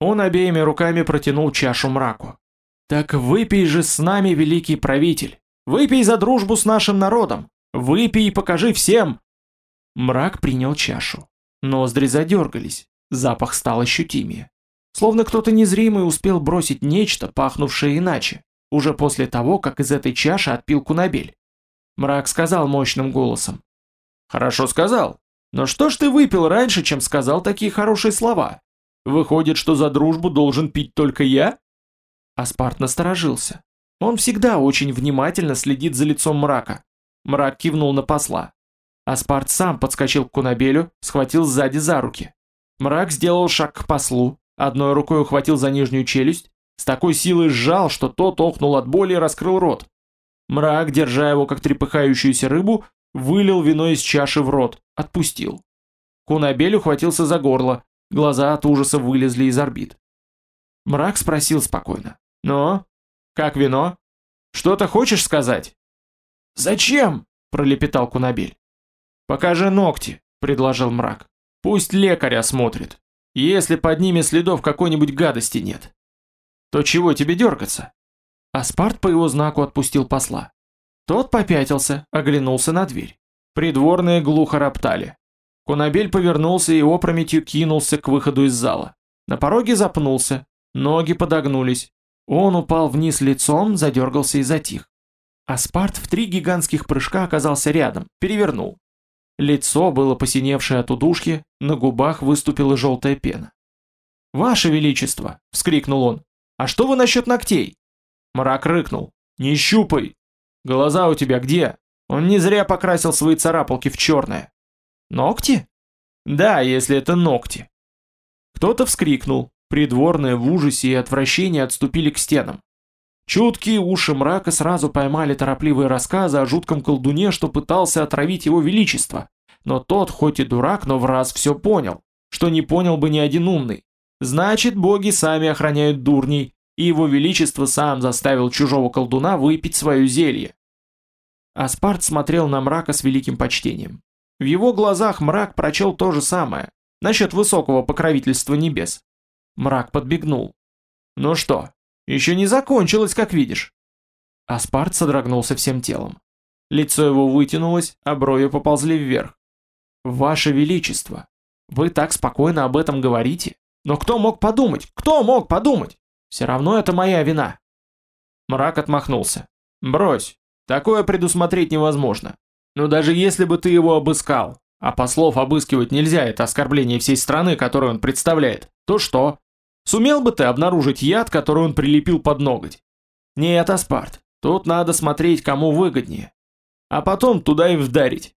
Он обеими руками протянул чашу мраку. «Так выпей же с нами, великий правитель! Выпей за дружбу с нашим народом! Выпей и покажи всем!» Мрак принял чашу. Ноздри задергались, запах стал ощутимее. Словно кто-то незримый успел бросить нечто, пахнувшее иначе, уже после того, как из этой чаши отпил Кунабель. Мрак сказал мощным голосом. «Хорошо сказал. Но что ж ты выпил раньше, чем сказал такие хорошие слова? Выходит, что за дружбу должен пить только я? Аспарт насторожился. Он всегда очень внимательно следит за лицом мрака. Мрак кивнул на посла. Аспарт сам подскочил к Кунабелю, схватил сзади за руки. Мрак сделал шаг к послу, одной рукой ухватил за нижнюю челюсть, с такой силой сжал, что тот охнул от боли и раскрыл рот. Мрак, держа его как трепыхающуюся рыбу, вылил вино из чаши в рот, отпустил. Кунабель ухватился за горло, глаза от ужаса вылезли из орбит. Мрак спросил спокойно. «Ну, как вино? Что-то хочешь сказать?» «Зачем?» – пролепетал Кунабель. «Покажи ногти», – предложил мрак. «Пусть лекарь осмотрит. Если под ними следов какой-нибудь гадости нет, то чего тебе дергаться?» Аспарт по его знаку отпустил посла. Тот попятился, оглянулся на дверь. Придворные глухо роптали. Кунабель повернулся и опрометью кинулся к выходу из зала. На пороге запнулся, ноги подогнулись. Он упал вниз лицом, задергался и затих. Аспарт в три гигантских прыжка оказался рядом, перевернул. Лицо было посиневшее от удушки, на губах выступила желтая пена. «Ваше Величество!» — вскрикнул он. «А что вы насчет ногтей?» Мрак рыкнул. «Не щупай! Глаза у тебя где? Он не зря покрасил свои царапалки в черное. Ногти? Да, если это ногти. Кто-то вскрикнул. Придворные в ужасе и отвращении отступили к стенам. Чуткие уши мрака сразу поймали торопливые рассказы о жутком колдуне, что пытался отравить его величество. Но тот, хоть и дурак, но в раз все понял, что не понял бы ни один умный. Значит, боги сами охраняют дурней, и его величество сам заставил чужого колдуна выпить свое зелье. Аспарт смотрел на мрака с великим почтением. В его глазах мрак прочел то же самое, насчет высокого покровительства небес. Мрак подбегнул. «Ну что, еще не закончилось, как видишь». Аспарт содрогнулся всем телом. Лицо его вытянулось, а брови поползли вверх. «Ваше Величество, вы так спокойно об этом говорите? Но кто мог подумать? Кто мог подумать? Все равно это моя вина». Мрак отмахнулся. «Брось, такое предусмотреть невозможно. Но даже если бы ты его обыскал, а послов обыскивать нельзя, это оскорбление всей страны, которую он представляет, то что? Сумел бы ты обнаружить яд, который он прилепил под ноготь? Нет, Аспарт, тут надо смотреть, кому выгоднее. А потом туда и вдарить.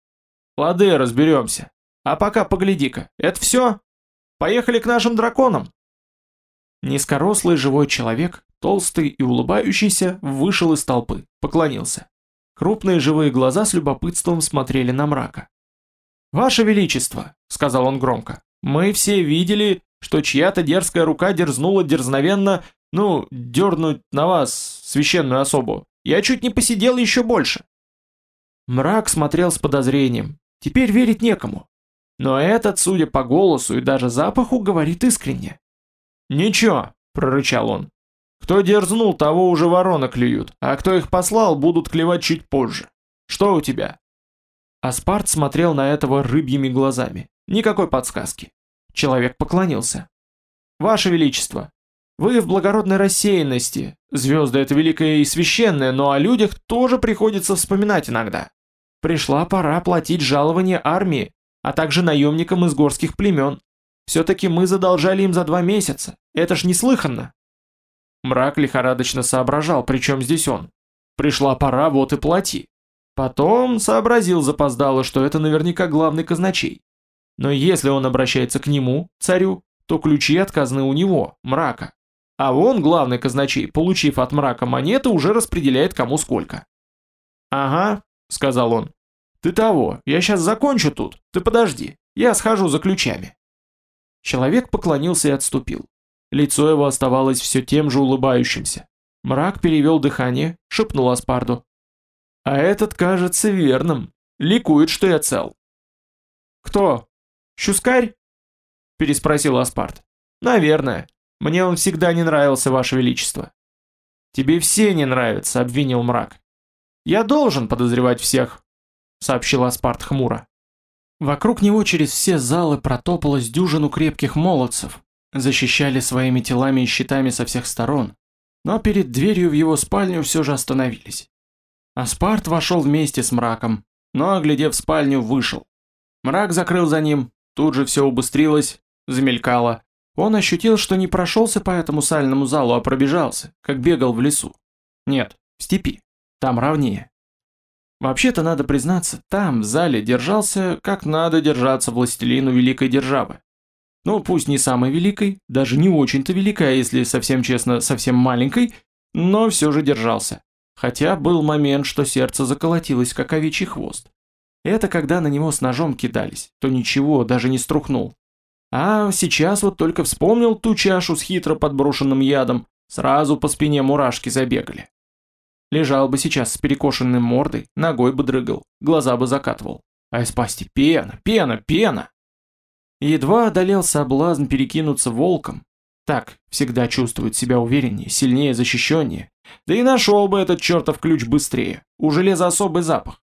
Лады, разберемся. А пока погляди-ка, это все? Поехали к нашим драконам. Низкорослый живой человек, толстый и улыбающийся, вышел из толпы, поклонился. Крупные живые глаза с любопытством смотрели на мрака. «Ваше Величество», — сказал он громко, — «мы все видели, что чья-то дерзкая рука дерзнула дерзновенно, ну, дернуть на вас, священную особу. Я чуть не посидел еще больше». Мрак смотрел с подозрением. Теперь верить некому. Но этот, судя по голосу и даже запаху, говорит искренне. «Ничего», — прорычал он. «Кто дерзнул, того уже вороны клюют, а кто их послал, будут клевать чуть позже. Что у тебя?» Аспарт смотрел на этого рыбьими глазами. Никакой подсказки. Человек поклонился. «Ваше Величество, вы в благородной рассеянности. Звезды — это великое и священное, но о людях тоже приходится вспоминать иногда. Пришла пора платить жалование армии, а также наемникам из горских племен. Все-таки мы задолжали им за два месяца. Это ж неслыханно. Мрак лихорадочно соображал, причем здесь он. Пришла пора, вот и плати. Потом сообразил запоздало, что это наверняка главный казначей. Но если он обращается к нему, царю, то ключи от казны у него, мрака. А он, главный казначей, получив от мрака монеты, уже распределяет кому сколько. «Ага», — сказал он. «Ты того, я сейчас закончу тут, ты подожди, я схожу за ключами». Человек поклонился и отступил. Лицо его оставалось все тем же улыбающимся. Мрак перевел дыхание, шепнул Аспарду. «А этот кажется верным. Ликует, что я цел». «Кто? Щускарь?» Переспросил Аспарт. «Наверное. Мне он всегда не нравился, Ваше Величество». «Тебе все не нравятся», — обвинил мрак. «Я должен подозревать всех», — сообщил Аспарт хмуро. Вокруг него через все залы протопалось дюжину крепких молодцев, защищали своими телами и щитами со всех сторон, но перед дверью в его спальню все же остановились. Аспарт вошел вместе с мраком, но, оглядев спальню, вышел. Мрак закрыл за ним, тут же все убыстрилось, замелькало. Он ощутил, что не прошелся по этому сальному залу, а пробежался, как бегал в лесу. Нет, в степи. Там ровнее. Вообще-то, надо признаться, там, в зале, держался, как надо держаться властелину великой державы. Ну, пусть не самой великой, даже не очень-то великой, а если совсем честно, совсем маленькой, но все же держался. Хотя был момент, что сердце заколотилось, как овечий хвост. Это когда на него с ножом кидались, то ничего, даже не струхнул. А сейчас вот только вспомнил ту чашу с хитро подброшенным ядом, сразу по спине мурашки забегали. Лежал бы сейчас с перекошенной мордой, ногой бы дрыгал, глаза бы закатывал. А из пасти пена, пена, пена. Едва одолел соблазн перекинуться волком. Так всегда чувствует себя увереннее, сильнее, защищеннее. Да и нашел бы этот чертов ключ быстрее. У железа особый запах.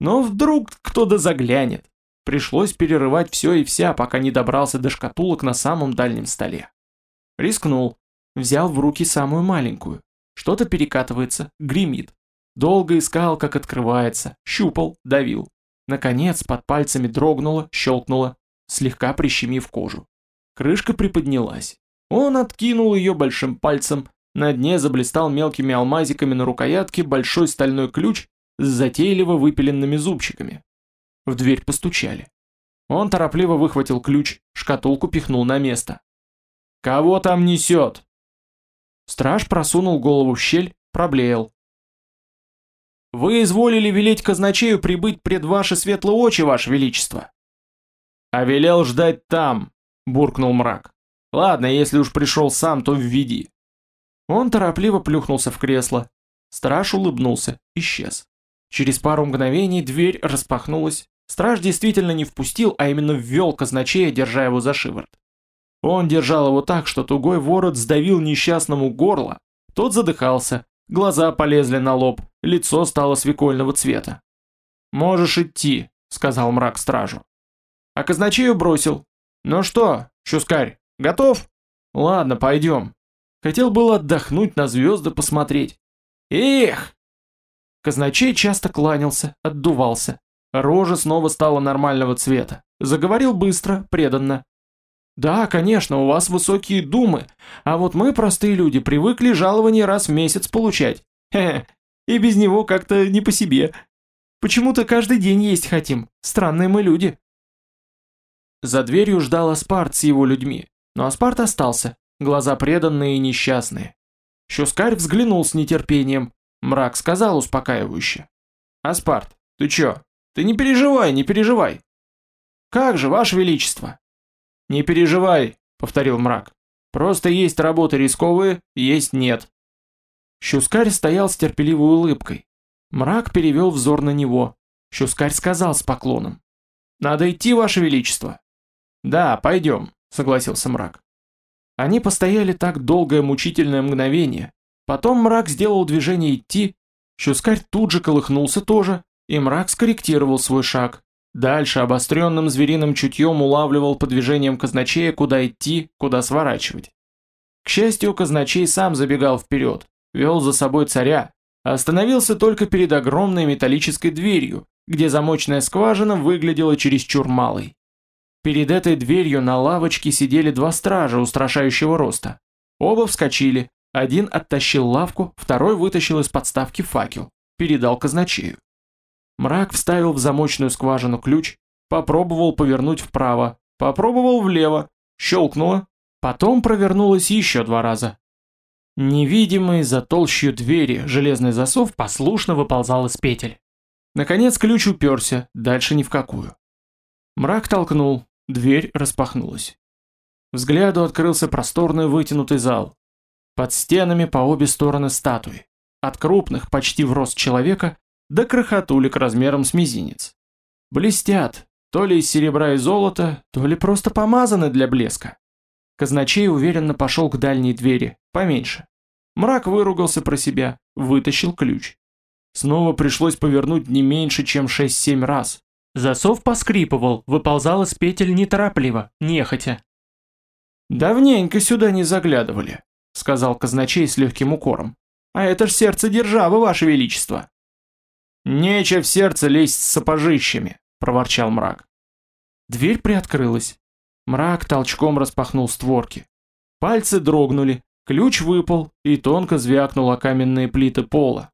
Но вдруг кто-то заглянет. Пришлось перерывать все и вся, пока не добрался до шкатулок на самом дальнем столе. Рискнул. Взял в руки самую маленькую. Что-то перекатывается, гремит. Долго искал, как открывается, щупал, давил. Наконец, под пальцами дрогнуло, щелкнуло, слегка прищемив кожу. Крышка приподнялась. Он откинул ее большим пальцем, на дне заблистал мелкими алмазиками на рукоятке большой стальной ключ с затейливо выпиленными зубчиками. В дверь постучали. Он торопливо выхватил ключ, шкатулку пихнул на место. «Кого там несет?» Страж просунул голову в щель, проблеял. «Вы изволили велеть казначею прибыть пред ваши светлые очи, ваше величество!» «А велел ждать там!» — буркнул мрак. «Ладно, если уж пришел сам, то введи». Он торопливо плюхнулся в кресло. Страж улыбнулся, исчез. Через пару мгновений дверь распахнулась. Страж действительно не впустил, а именно ввел казначея, держа его за шиворот. Он держал его так, что тугой ворот сдавил несчастному горло. Тот задыхался, глаза полезли на лоб, лицо стало свекольного цвета. «Можешь идти», — сказал мрак стражу. А казначею бросил. «Ну что, Щускарь, готов?» «Ладно, пойдем». Хотел было отдохнуть, на звезды посмотреть. «Эх!» Казначей часто кланялся, отдувался. Рожа снова стала нормального цвета. Заговорил быстро, преданно. «Да, конечно, у вас высокие думы, а вот мы, простые люди, привыкли жалование раз в месяц получать. Хе-хе, и без него как-то не по себе. Почему-то каждый день есть хотим, странные мы люди». За дверью ждал Аспарт с его людьми, но Аспарт остался, глаза преданные и несчастные. Щускарь взглянул с нетерпением, Мрак сказал успокаивающе. «Аспарт, ты чё? Ты не переживай, не переживай!» «Как же, Ваше Величество?» «Не переживай», — повторил мрак. «Просто есть работы рисковые, есть нет». Щускарь стоял с терпеливой улыбкой. Мрак перевел взор на него. Щускарь сказал с поклоном. «Надо идти, Ваше Величество». «Да, пойдем», — согласился мрак. Они постояли так долгое мучительное мгновение, Потом мрак сделал движение идти, Щускарь тут же колыхнулся тоже, и мрак скорректировал свой шаг. Дальше обостренным звериным чутьем улавливал по движениям казначея, куда идти, куда сворачивать. К счастью, казначей сам забегал вперед, вел за собой царя, а остановился только перед огромной металлической дверью, где замочная скважина выглядела чересчур малой. Перед этой дверью на лавочке сидели два стража устрашающего роста. Оба вскочили, один оттащил лавку, второй вытащил из подставки факел, передал казначею. Мрак вставил в замочную скважину ключ, попробовал повернуть вправо, попробовал влево, щелкнуло, потом провернулось еще два раза. Невидимый за толщью двери железный засов послушно выползал из петель. Наконец ключ уперся, дальше ни в какую. Мрак толкнул, дверь распахнулась. Взгляду открылся просторный вытянутый зал. Под стенами по обе стороны статуи. От крупных, почти в рост человека, до крохотулек размером с мизинец. Блестят, то ли из серебра и золота, то ли просто помазаны для блеска. Казначей уверенно пошел к дальней двери, поменьше. Мрак выругался про себя, вытащил ключ. Снова пришлось повернуть не меньше, чем 6-7 раз. Засов поскрипывал, выползал из петель неторопливо, нехотя. Давненько сюда не заглядывали сказал казначей с легким укором. «А это ж сердце державы, ваше величество!» «Нече в сердце лезть с сапожищами!» – проворчал мрак. Дверь приоткрылась. Мрак толчком распахнул створки. Пальцы дрогнули, ключ выпал и тонко звякнул о каменные плиты пола.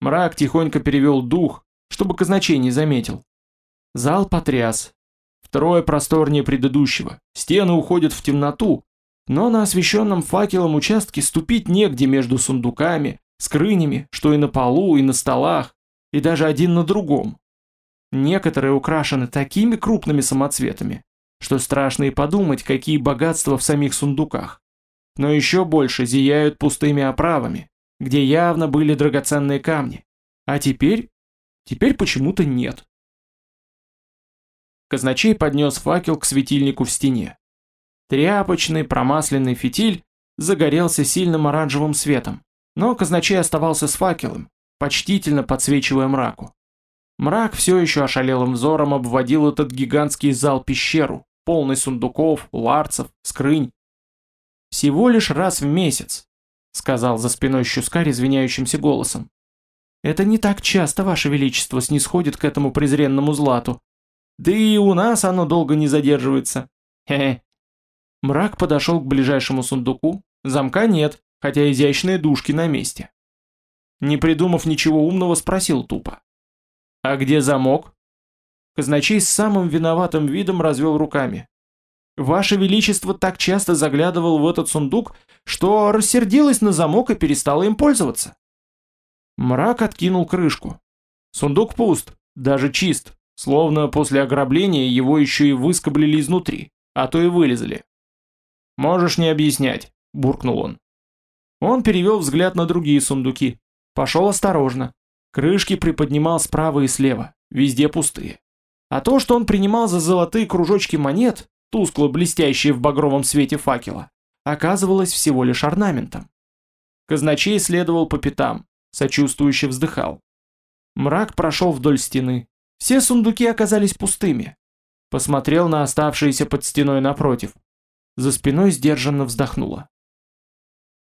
Мрак тихонько перевел дух, чтобы казначей не заметил. Зал потряс. Второе просторнее предыдущего. Стены уходят в темноту, но на освещенном факелом участке ступить негде между сундуками, скрынями, что и на полу, и на столах, и даже один на другом. Некоторые украшены такими крупными самоцветами, что страшно и подумать, какие богатства в самих сундуках. Но еще больше зияют пустыми оправами, где явно были драгоценные камни. А теперь? Теперь почему-то нет. Казначей поднес факел к светильнику в стене. Тряпочный промасленный фитиль загорелся сильным оранжевым светом, но казначей оставался с факелом, почтительно подсвечивая мраку. Мрак все еще ошалелым взором обводил этот гигантский зал-пещеру, полный сундуков, ларцев, скрынь. «Всего лишь раз в месяц», — сказал за спиной Щускарь извиняющимся голосом. «Это не так часто, Ваше Величество, снисходит к этому презренному злату. Да и у нас оно долго не задерживается. Хе-хе, Мрак подошел к ближайшему сундуку, замка нет, хотя изящные дужки на месте. Не придумав ничего умного, спросил тупо. «А где замок?» Казначей с самым виноватым видом развел руками. «Ваше Величество так часто заглядывал в этот сундук, что рассердилось на замок и перестало им пользоваться». Мрак откинул крышку. Сундук пуст, даже чист, словно после ограбления его еще и выскоблили изнутри, а то и вылезали. «Можешь не объяснять», — буркнул он. Он перевел взгляд на другие сундуки. Пошел осторожно. Крышки приподнимал справа и слева, везде пустые. А то, что он принимал за золотые кружочки монет, тускло блестящие в багровом свете факела, оказывалось всего лишь орнаментом. Казначей следовал по пятам, сочувствующе вздыхал. Мрак прошел вдоль стены. Все сундуки оказались пустыми. Посмотрел на оставшиеся под стеной напротив. За спиной сдержанно вздохнула.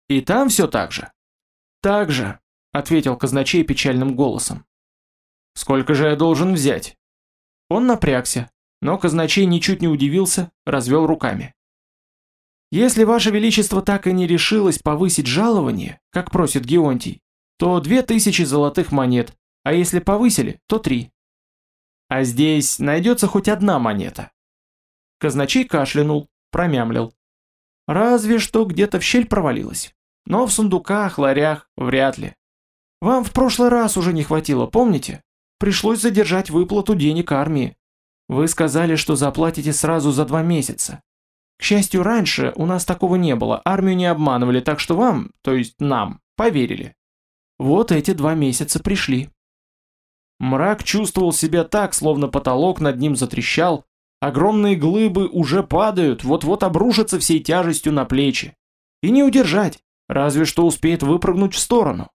«И там все так же?» «Так же», — ответил казначей печальным голосом. «Сколько же я должен взять?» Он напрягся, но казначей ничуть не удивился, развел руками. «Если ваше величество так и не решилось повысить жалование, как просит Геонтий, то две тысячи золотых монет, а если повысили, то три. А здесь найдется хоть одна монета». Казначей кашлянул, промямлил. «Разве что где-то в щель провалилась. Но в сундуках, ларях вряд ли. Вам в прошлый раз уже не хватило, помните? Пришлось задержать выплату денег армии. Вы сказали, что заплатите сразу за два месяца. К счастью, раньше у нас такого не было, армию не обманывали, так что вам, то есть нам, поверили. Вот эти два месяца пришли. Мрак чувствовал себя так, словно потолок над ним затрещал, огромные глыбы уже падают, вот-вот обрушатся всей тяжестью на плечи. И не удержать, разве что успеет выпрыгнуть в сторону.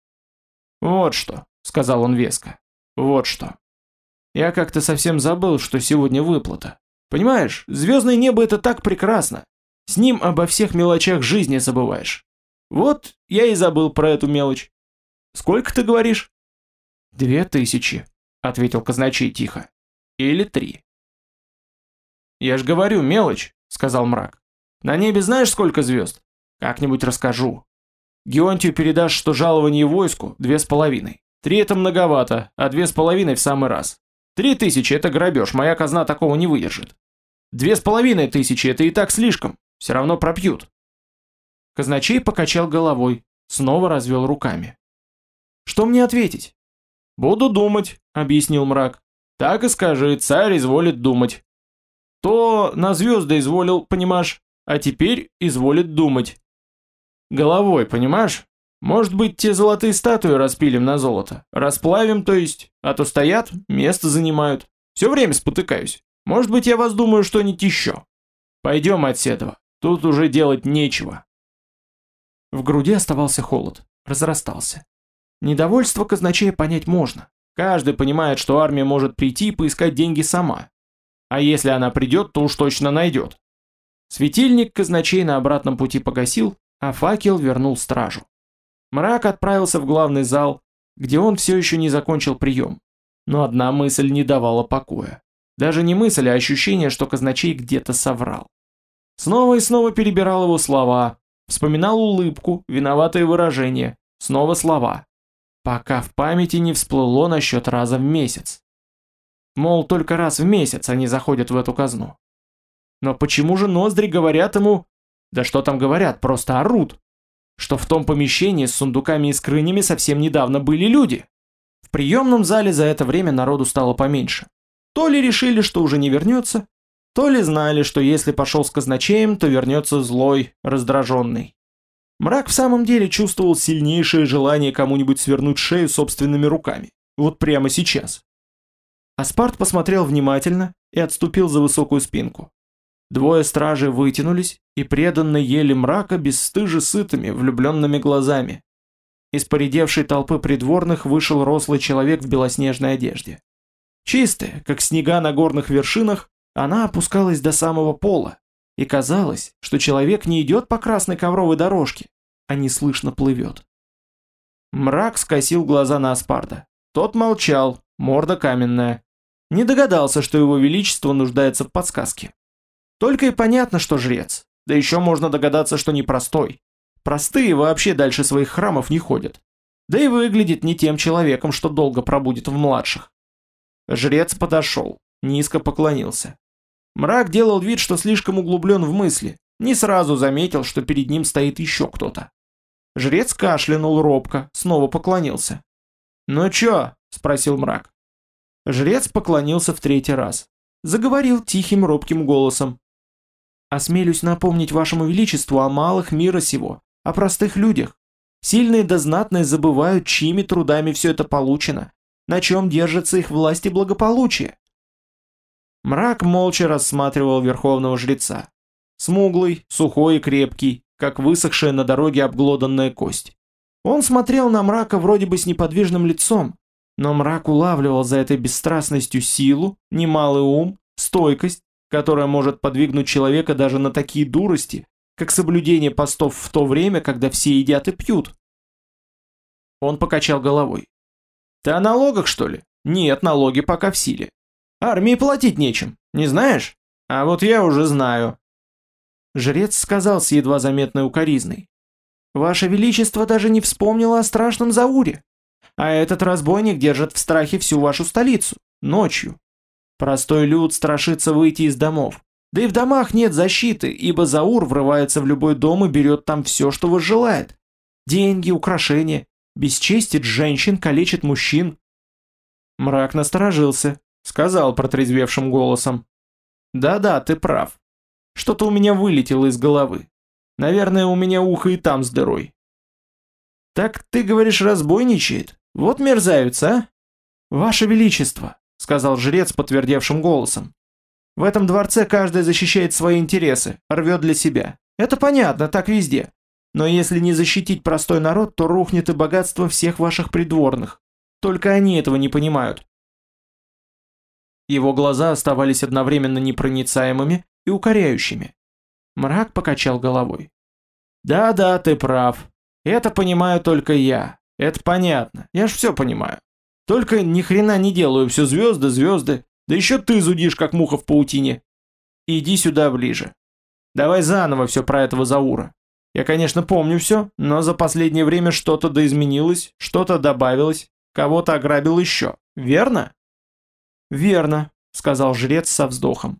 «Вот что», — сказал он веско, — «вот что. Я как-то совсем забыл, что сегодня выплата. Понимаешь, звездное небо это так прекрасно. С ним обо всех мелочах жизни забываешь. Вот я и забыл про эту мелочь. Сколько ты говоришь? Две тысячи, ответил казначей тихо. Или три. Я ж говорю, мелочь, сказал мрак. На небе знаешь сколько звезд? Как-нибудь расскажу. Геонтию передашь, что жалование войску две с половиной. Три это многовато, а две с половиной в самый раз. Три тысячи – это грабеж, моя казна такого не выдержит. Две с половиной тысячи – это и так слишком, все равно пропьют. Казначей покачал головой, снова развел руками. Что мне ответить? Буду думать, объяснил мрак. Так и скажи, царь изволит думать. То на звезды изволил, понимаешь, а теперь изволит думать. Головой, понимаешь? Может быть, те золотые статуи распилим на золото? Расплавим, то есть? А то стоят, место занимают. Все время спотыкаюсь. Может быть, я вас думаю что-нибудь еще. Пойдем от седова. Тут уже делать нечего. В груди оставался холод. Разрастался. Недовольство казначея понять можно. Каждый понимает, что армия может прийти и поискать деньги сама. А если она придет, то уж точно найдет. Светильник казначей на обратном пути погасил, а факел вернул стражу. Мрак отправился в главный зал, где он все еще не закончил прием. Но одна мысль не давала покоя. Даже не мысль, а ощущение, что казначей где-то соврал. Снова и снова перебирал его слова, вспоминал улыбку, виноватые выражения, снова слова. Пока в памяти не всплыло насчет раза в месяц. Мол, только раз в месяц они заходят в эту казну. Но почему же ноздри говорят ему... Да что там говорят, просто орут что в том помещении с сундуками и скрынями совсем недавно были люди. В приемном зале за это время народу стало поменьше. То ли решили, что уже не вернется, то ли знали, что если пошел с казначеем, то вернется злой, раздраженный. Мрак в самом деле чувствовал сильнейшее желание кому-нибудь свернуть шею собственными руками. Вот прямо сейчас. Аспарт посмотрел внимательно и отступил за высокую спинку. Двое стражей вытянулись и преданно ели мрака бесстыже сытыми, влюбленными глазами. Из поредевшей толпы придворных вышел рослый человек в белоснежной одежде. Чистая, как снега на горных вершинах, она опускалась до самого пола, и казалось, что человек не идет по красной ковровой дорожке, а неслышно плывет. Мрак скосил глаза на Аспарда. Тот молчал, морда каменная. Не догадался, что его величество нуждается в подсказке. Только и понятно, что жрец. Да еще можно догадаться, что непростой. Простые вообще дальше своих храмов не ходят. Да и выглядит не тем человеком, что долго пробудет в младших. Жрец подошел, низко поклонился. Мрак делал вид, что слишком углублен в мысли, не сразу заметил, что перед ним стоит еще кто-то. Жрец кашлянул робко, снова поклонился. «Ну чё?» – спросил мрак. Жрец поклонился в третий раз. Заговорил тихим робким голосом. «Осмелюсь напомнить вашему величеству о малых мира сего, о простых людях. Сильные да знатные забывают, чьими трудами все это получено, на чем держится их власть и благополучие». Мрак молча рассматривал верховного жреца. Смуглый, сухой и крепкий, как высохшая на дороге обглоданная кость. Он смотрел на мрака вроде бы с неподвижным лицом, но мрак улавливал за этой бесстрастностью силу, немалый ум, стойкость, которая может подвигнуть человека даже на такие дурости, как соблюдение постов в то время, когда все едят и пьют. Он покачал головой. «Ты о налогах, что ли? Нет, налоги пока в силе. Армии платить нечем, не знаешь? А вот я уже знаю». Жрец сказал с едва заметной укоризной. «Ваше Величество даже не вспомнило о страшном Зауре. А этот разбойник держит в страхе всю вашу столицу, ночью. Простой люд страшится выйти из домов. Да и в домах нет защиты, ибо Заур врывается в любой дом и берет там все, что возжелает. Деньги, украшения, бесчестит женщин, калечит мужчин. Мрак насторожился, сказал протрезвевшим голосом. «Да-да, ты прав. Что-то у меня вылетело из головы. Наверное, у меня ухо и там с дырой». «Так ты говоришь, разбойничает? Вот мерзавец, а?» «Ваше Величество», — сказал жрец подтвердевшим голосом. «В этом дворце каждый защищает свои интересы, рвет для себя. Это понятно, так везде. Но если не защитить простой народ, то рухнет и богатство всех ваших придворных. Только они этого не понимают». Его глаза оставались одновременно непроницаемыми и укоряющими. Мрак покачал головой. «Да-да, ты прав. Это понимаю только я. Это понятно. Я ж все понимаю. Только ни хрена не делаю, все звезды, звезды. Да еще ты зудишь, как муха в паутине. Иди сюда ближе. Давай заново все про этого Заура. Я, конечно, помню все, но за последнее время что-то доизменилось, что-то добавилось, кого-то ограбил еще. Верно? Верно, сказал жрец со вздохом.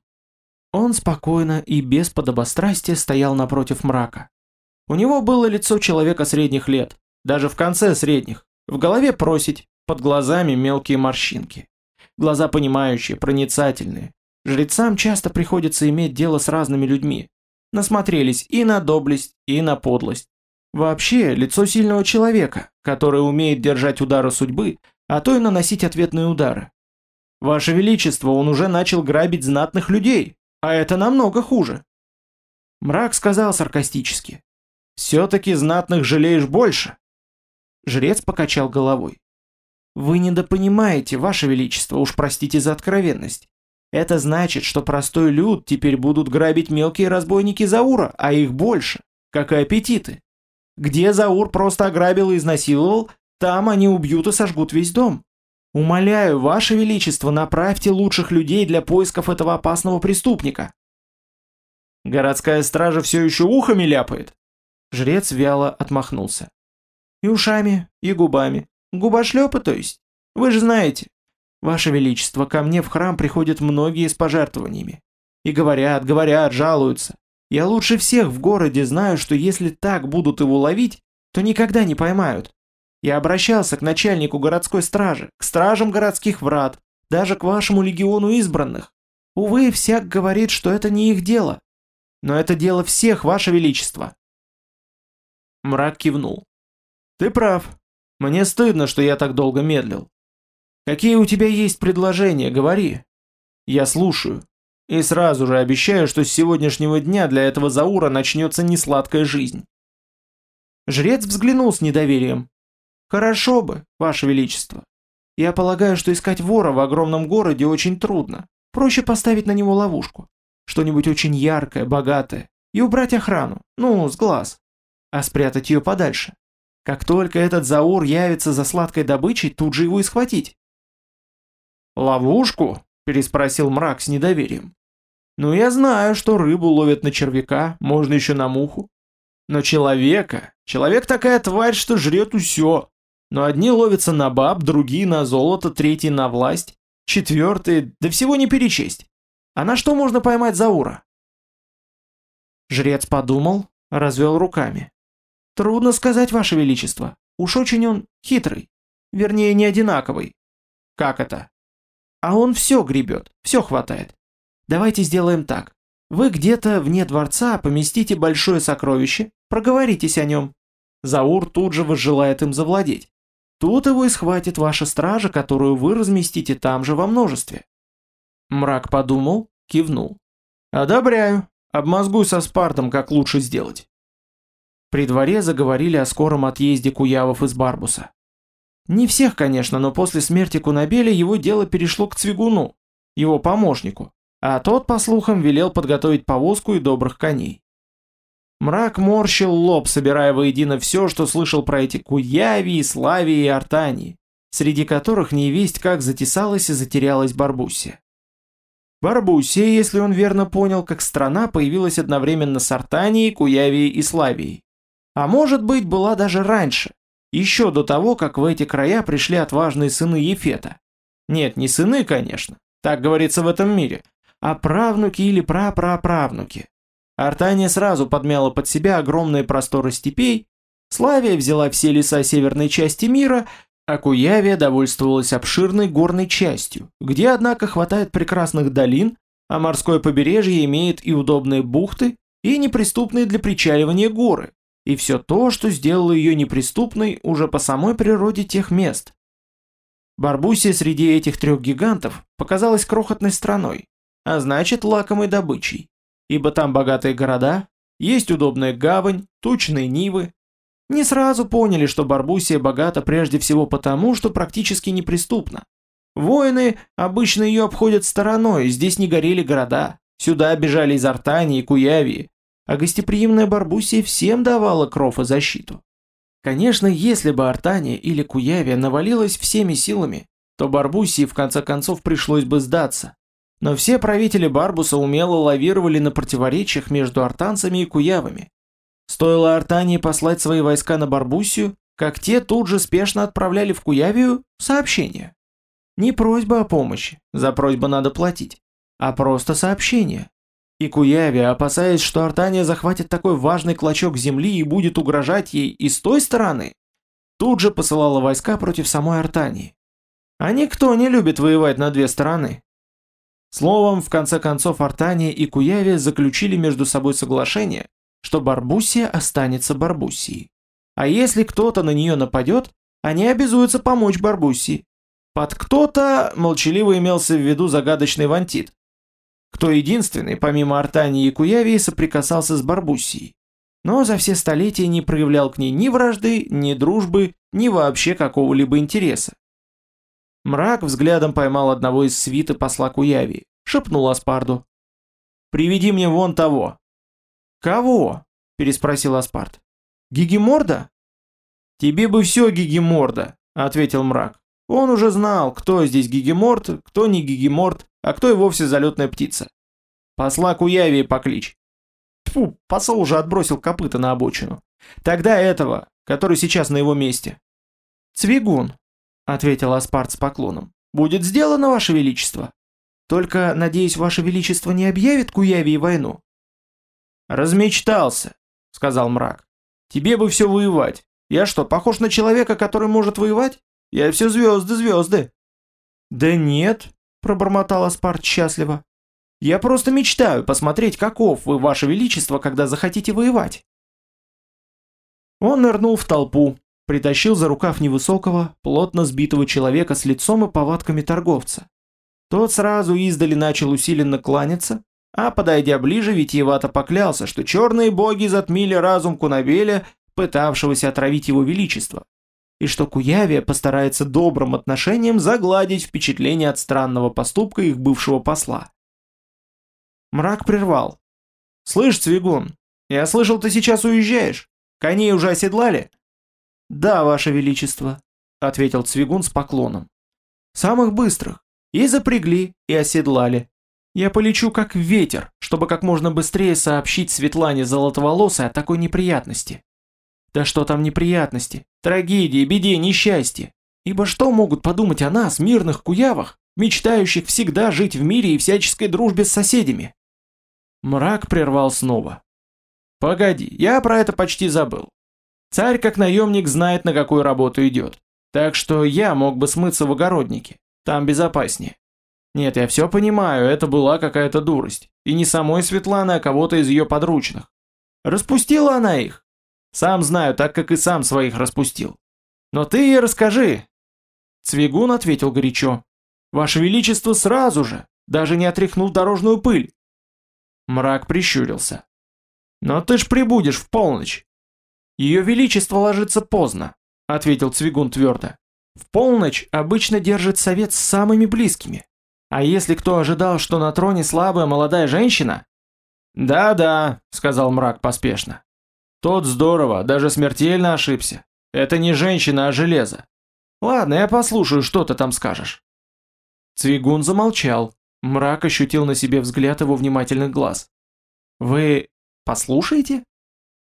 Он спокойно и без подобострастия стоял напротив мрака. У него было лицо человека средних лет, даже в конце средних, в голове просить, под глазами мелкие морщинки. Глаза понимающие, проницательные. Жрецам часто приходится иметь дело с разными людьми. Насмотрелись и на доблесть, и на подлость. Вообще, лицо сильного человека, который умеет держать удары судьбы, а то и наносить ответные удары. Ваше Величество, он уже начал грабить знатных людей, а это намного хуже. Мрак сказал саркастически. Все-таки знатных жалеешь больше. Жрец покачал головой. Вы недопонимаете, Ваше Величество, уж простите за откровенность. Это значит, что простой люд теперь будут грабить мелкие разбойники Заура, а их больше, как и аппетиты. Где Заур просто ограбил и изнасиловал, там они убьют и сожгут весь дом. Умоляю, Ваше Величество, направьте лучших людей для поисков этого опасного преступника. Городская стража все еще ухами ляпает. Жрец вяло отмахнулся. И ушами, и губами. Губошлепы, то есть? Вы же знаете. Ваше Величество, ко мне в храм приходят многие с пожертвованиями. И говорят, говорят, жалуются. Я лучше всех в городе знаю, что если так будут его ловить, то никогда не поймают. Я обращался к начальнику городской стражи, к стражам городских врат, даже к вашему легиону избранных. Увы, всяк говорит, что это не их дело. Но это дело всех, ваше величество. Мрак кивнул. «Ты прав. Мне стыдно, что я так долго медлил. Какие у тебя есть предложения, говори. Я слушаю. И сразу же обещаю, что с сегодняшнего дня для этого Заура начнется несладкая жизнь». Жрец взглянул с недоверием. «Хорошо бы, Ваше Величество. Я полагаю, что искать вора в огромном городе очень трудно. Проще поставить на него ловушку. Что-нибудь очень яркое, богатое. И убрать охрану. Ну, с глаз а спрятать ее подальше. Как только этот Заур явится за сладкой добычей, тут же его и схватить. «Ловушку?» – переспросил мрак с недоверием. «Ну я знаю, что рыбу ловят на червяка, можно еще на муху. Но человека... Человек такая тварь, что жрет усё. Но одни ловятся на баб, другие на золото, третьи на власть, четвертые... Да всего не перечесть. А на что можно поймать Заура?» Жрец подумал, развел руками. Трудно сказать, Ваше Величество. Уж очень он хитрый. вернее не одинаковый. Как это? А он все гребет, все хватает. Давайте сделаем так. Вы где-то вне дворца поместите большое сокровище, проговоритесь о нем. Заур тут же возжелает им завладеть. Тут его и схватит ваша стража, которую вы разместите там же во множестве. Мрак подумал, кивнул. Одобряю. Обмозгуй со Спартом, как лучше сделать. При дворе заговорили о скором отъезде Куявов из Барбуса. Не всех, конечно, но после смерти Кунабеля его дело перешло к Цвигуну, его помощнику, а тот, по слухам, велел подготовить повозку и добрых коней. Мрак морщил лоб, собирая воедино все, что слышал про эти Куявии, Славии и Артании, среди которых невесть как затесалась и затерялась Барбуссия. Барбуссия, если он верно понял, как страна появилась одновременно с Артанией, Куявией и Славией. А может быть, была даже раньше, еще до того, как в эти края пришли отважные сыны Ефета. Нет, не сыны, конечно, так говорится в этом мире, а правнуки или прапраправнуки. Артания сразу подмяла под себя огромные просторы степей, Славия взяла все леса северной части мира, а Куявия довольствовалась обширной горной частью, где, однако, хватает прекрасных долин, а морское побережье имеет и удобные бухты, и неприступные для причаливания горы, и все то, что сделало ее неприступной уже по самой природе тех мест. Барбусия среди этих трех гигантов показалась крохотной страной, а значит лакомой добычей, ибо там богатые города, есть удобная гавань, тучные нивы. Не сразу поняли, что Барбусия богата прежде всего потому, что практически неприступна. Воины обычно ее обходят стороной, здесь не горели города, сюда бежали из Артании и Куявии, а гостеприимная Барбусия всем давала кров и защиту. Конечно, если бы Артания или Куявия навалилась всеми силами, то Барбусии в конце концов пришлось бы сдаться. Но все правители Барбуса умело лавировали на противоречиях между артанцами и куявами. Стоило Артании послать свои войска на Барбусию, как те тут же спешно отправляли в Куявию сообщение. Не просьба о помощи, за просьбу надо платить, а просто сообщение. И Куявия, опасаясь, что Артания захватит такой важный клочок земли и будет угрожать ей и с той стороны, тут же посылала войска против самой Артании. А никто не любит воевать на две стороны. Словом, в конце концов Артания и Куявия заключили между собой соглашение, что Барбусия останется Барбусией. А если кто-то на нее нападет, они обязуются помочь Барбусии. Под кто-то молчаливо имелся в виду загадочный Вантит, кто единственный, помимо Артании и Куявии, соприкасался с Барбуссией. Но за все столетия не проявлял к ней ни вражды, ни дружбы, ни вообще какого-либо интереса. Мрак взглядом поймал одного из свиты посла Куявии, шепнул Аспарду. «Приведи мне вон того». «Кого?» – переспросил Аспард. «Гигиморда?» «Тебе бы все Гигиморда», – ответил мрак. Он уже знал, кто здесь Гигиморд, кто не Гигиморд, а кто и вовсе залетная птица. Посла Куявии поклич. Тьфу, посол уже отбросил копыта на обочину. Тогда этого, который сейчас на его месте. Цвигун, ответил Аспарт с поклоном. Будет сделано, ваше величество. Только, надеюсь, ваше величество не объявит Куявии войну. Размечтался, сказал мрак. Тебе бы все воевать. Я что, похож на человека, который может воевать? Я все звезды, звезды. Да нет, пробормотал Аспарт счастливо. «Я просто мечтаю посмотреть, каков вы, ваше величество, когда захотите воевать». Он нырнул в толпу, притащил за рукав невысокого, плотно сбитого человека с лицом и повадками торговца. Тот сразу издали начал усиленно кланяться, а подойдя ближе, витиевато поклялся, что черные боги затмили разум Кунабеля, пытавшегося отравить его величество и что Куявия постарается добрым отношением загладить впечатление от странного поступка их бывшего посла. Мрак прервал. «Слышь, Цвигун, я слышал, ты сейчас уезжаешь. Коней уже оседлали?» «Да, ваше величество», — ответил Цвигун с поклоном. «Самых быстрых. И запрягли, и оседлали. Я полечу как ветер, чтобы как можно быстрее сообщить Светлане Золотоволосой о такой неприятности. Да что там неприятности, трагедии, беде, несчастье. Ибо что могут подумать о нас, мирных куявах, мечтающих всегда жить в мире и всяческой дружбе с соседями? Мрак прервал снова. Погоди, я про это почти забыл. Царь как наемник знает, на какую работу идет. Так что я мог бы смыться в огороднике, там безопаснее. Нет, я все понимаю, это была какая-то дурость. И не самой Светланы, а кого-то из ее подручных. Распустила она их? Сам знаю, так как и сам своих распустил. Но ты ей расскажи. Цвигун ответил горячо. Ваше Величество сразу же, даже не отряхнул дорожную пыль. Мрак прищурился. Но ты ж прибудешь в полночь. Ее Величество ложится поздно, ответил Цвигун твердо. В полночь обычно держит совет с самыми близкими. А если кто ожидал, что на троне слабая молодая женщина? Да-да, сказал мрак поспешно. Тот здорово, даже смертельно ошибся. Это не женщина, а железо. Ладно, я послушаю, что ты там скажешь. Цвигун замолчал. Мрак ощутил на себе взгляд его внимательных глаз. Вы послушаете?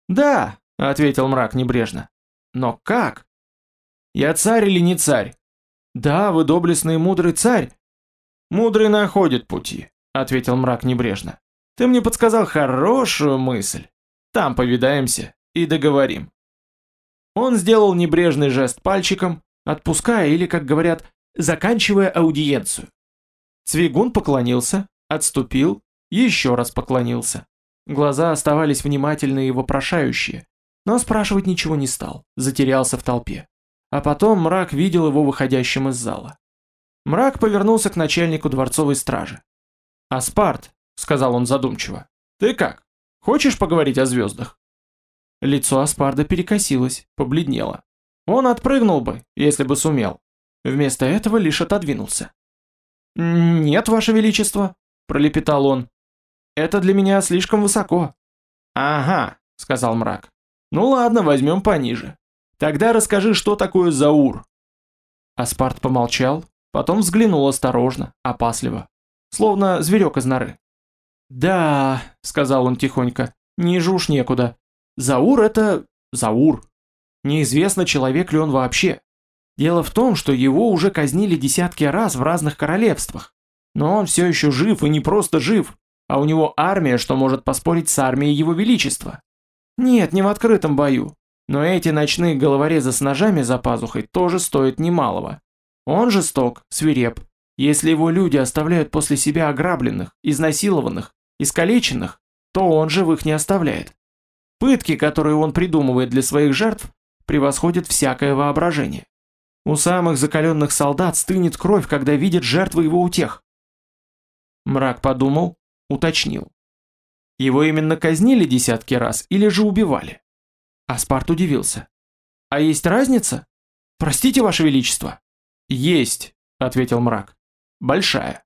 Да, ответил мрак небрежно. Но как? Я царь или не царь? Да, вы доблестный и мудрый царь. Мудрый находит пути, ответил мрак небрежно. Ты мне подсказал хорошую мысль. Там повидаемся и договорим. Он сделал небрежный жест пальчиком, отпуская или, как говорят, заканчивая аудиенцию. Цвигун поклонился, отступил, еще раз поклонился. Глаза оставались внимательные и вопрошающие, но спрашивать ничего не стал, затерялся в толпе. А потом мрак видел его выходящим из зала. Мрак повернулся к начальнику дворцовой стражи. «Аспарт», — сказал он задумчиво, — «ты как? Хочешь поговорить о звездах?» Лицо Аспарда перекосилось, побледнело. Он отпрыгнул бы, если бы сумел. Вместо этого лишь отодвинулся. «Нет, Ваше Величество», — пролепетал он. «Это для меня слишком высоко». «Ага», — сказал мрак. «Ну ладно, возьмем пониже. Тогда расскажи, что такое Заур». Аспарт помолчал, потом взглянул осторожно, опасливо, словно зверек из норы. «Да», — сказал он тихонько, — «ниже уж некуда. Заур — это... Заур. Неизвестно, человек ли он вообще. Дело в том, что его уже казнили десятки раз в разных королевствах. Но он все еще жив и не просто жив, а у него армия, что может поспорить с армией его величества. Нет, не в открытом бою. Но эти ночные головорезы с ножами за пазухой тоже стоят немалого. Он жесток, свиреп. Если его люди оставляют после себя ограбленных, изнасилованных, искалеченных, то он живых не оставляет. Пытки, которые он придумывает для своих жертв, превосходят всякое воображение. У самых закаленных солдат стынет кровь, когда видят жертвы его утех. Мрак подумал, уточнил. Его именно казнили десятки раз или же убивали? Аспарт удивился. А есть разница? Простите, Ваше Величество. Есть, ответил мрак. Большая.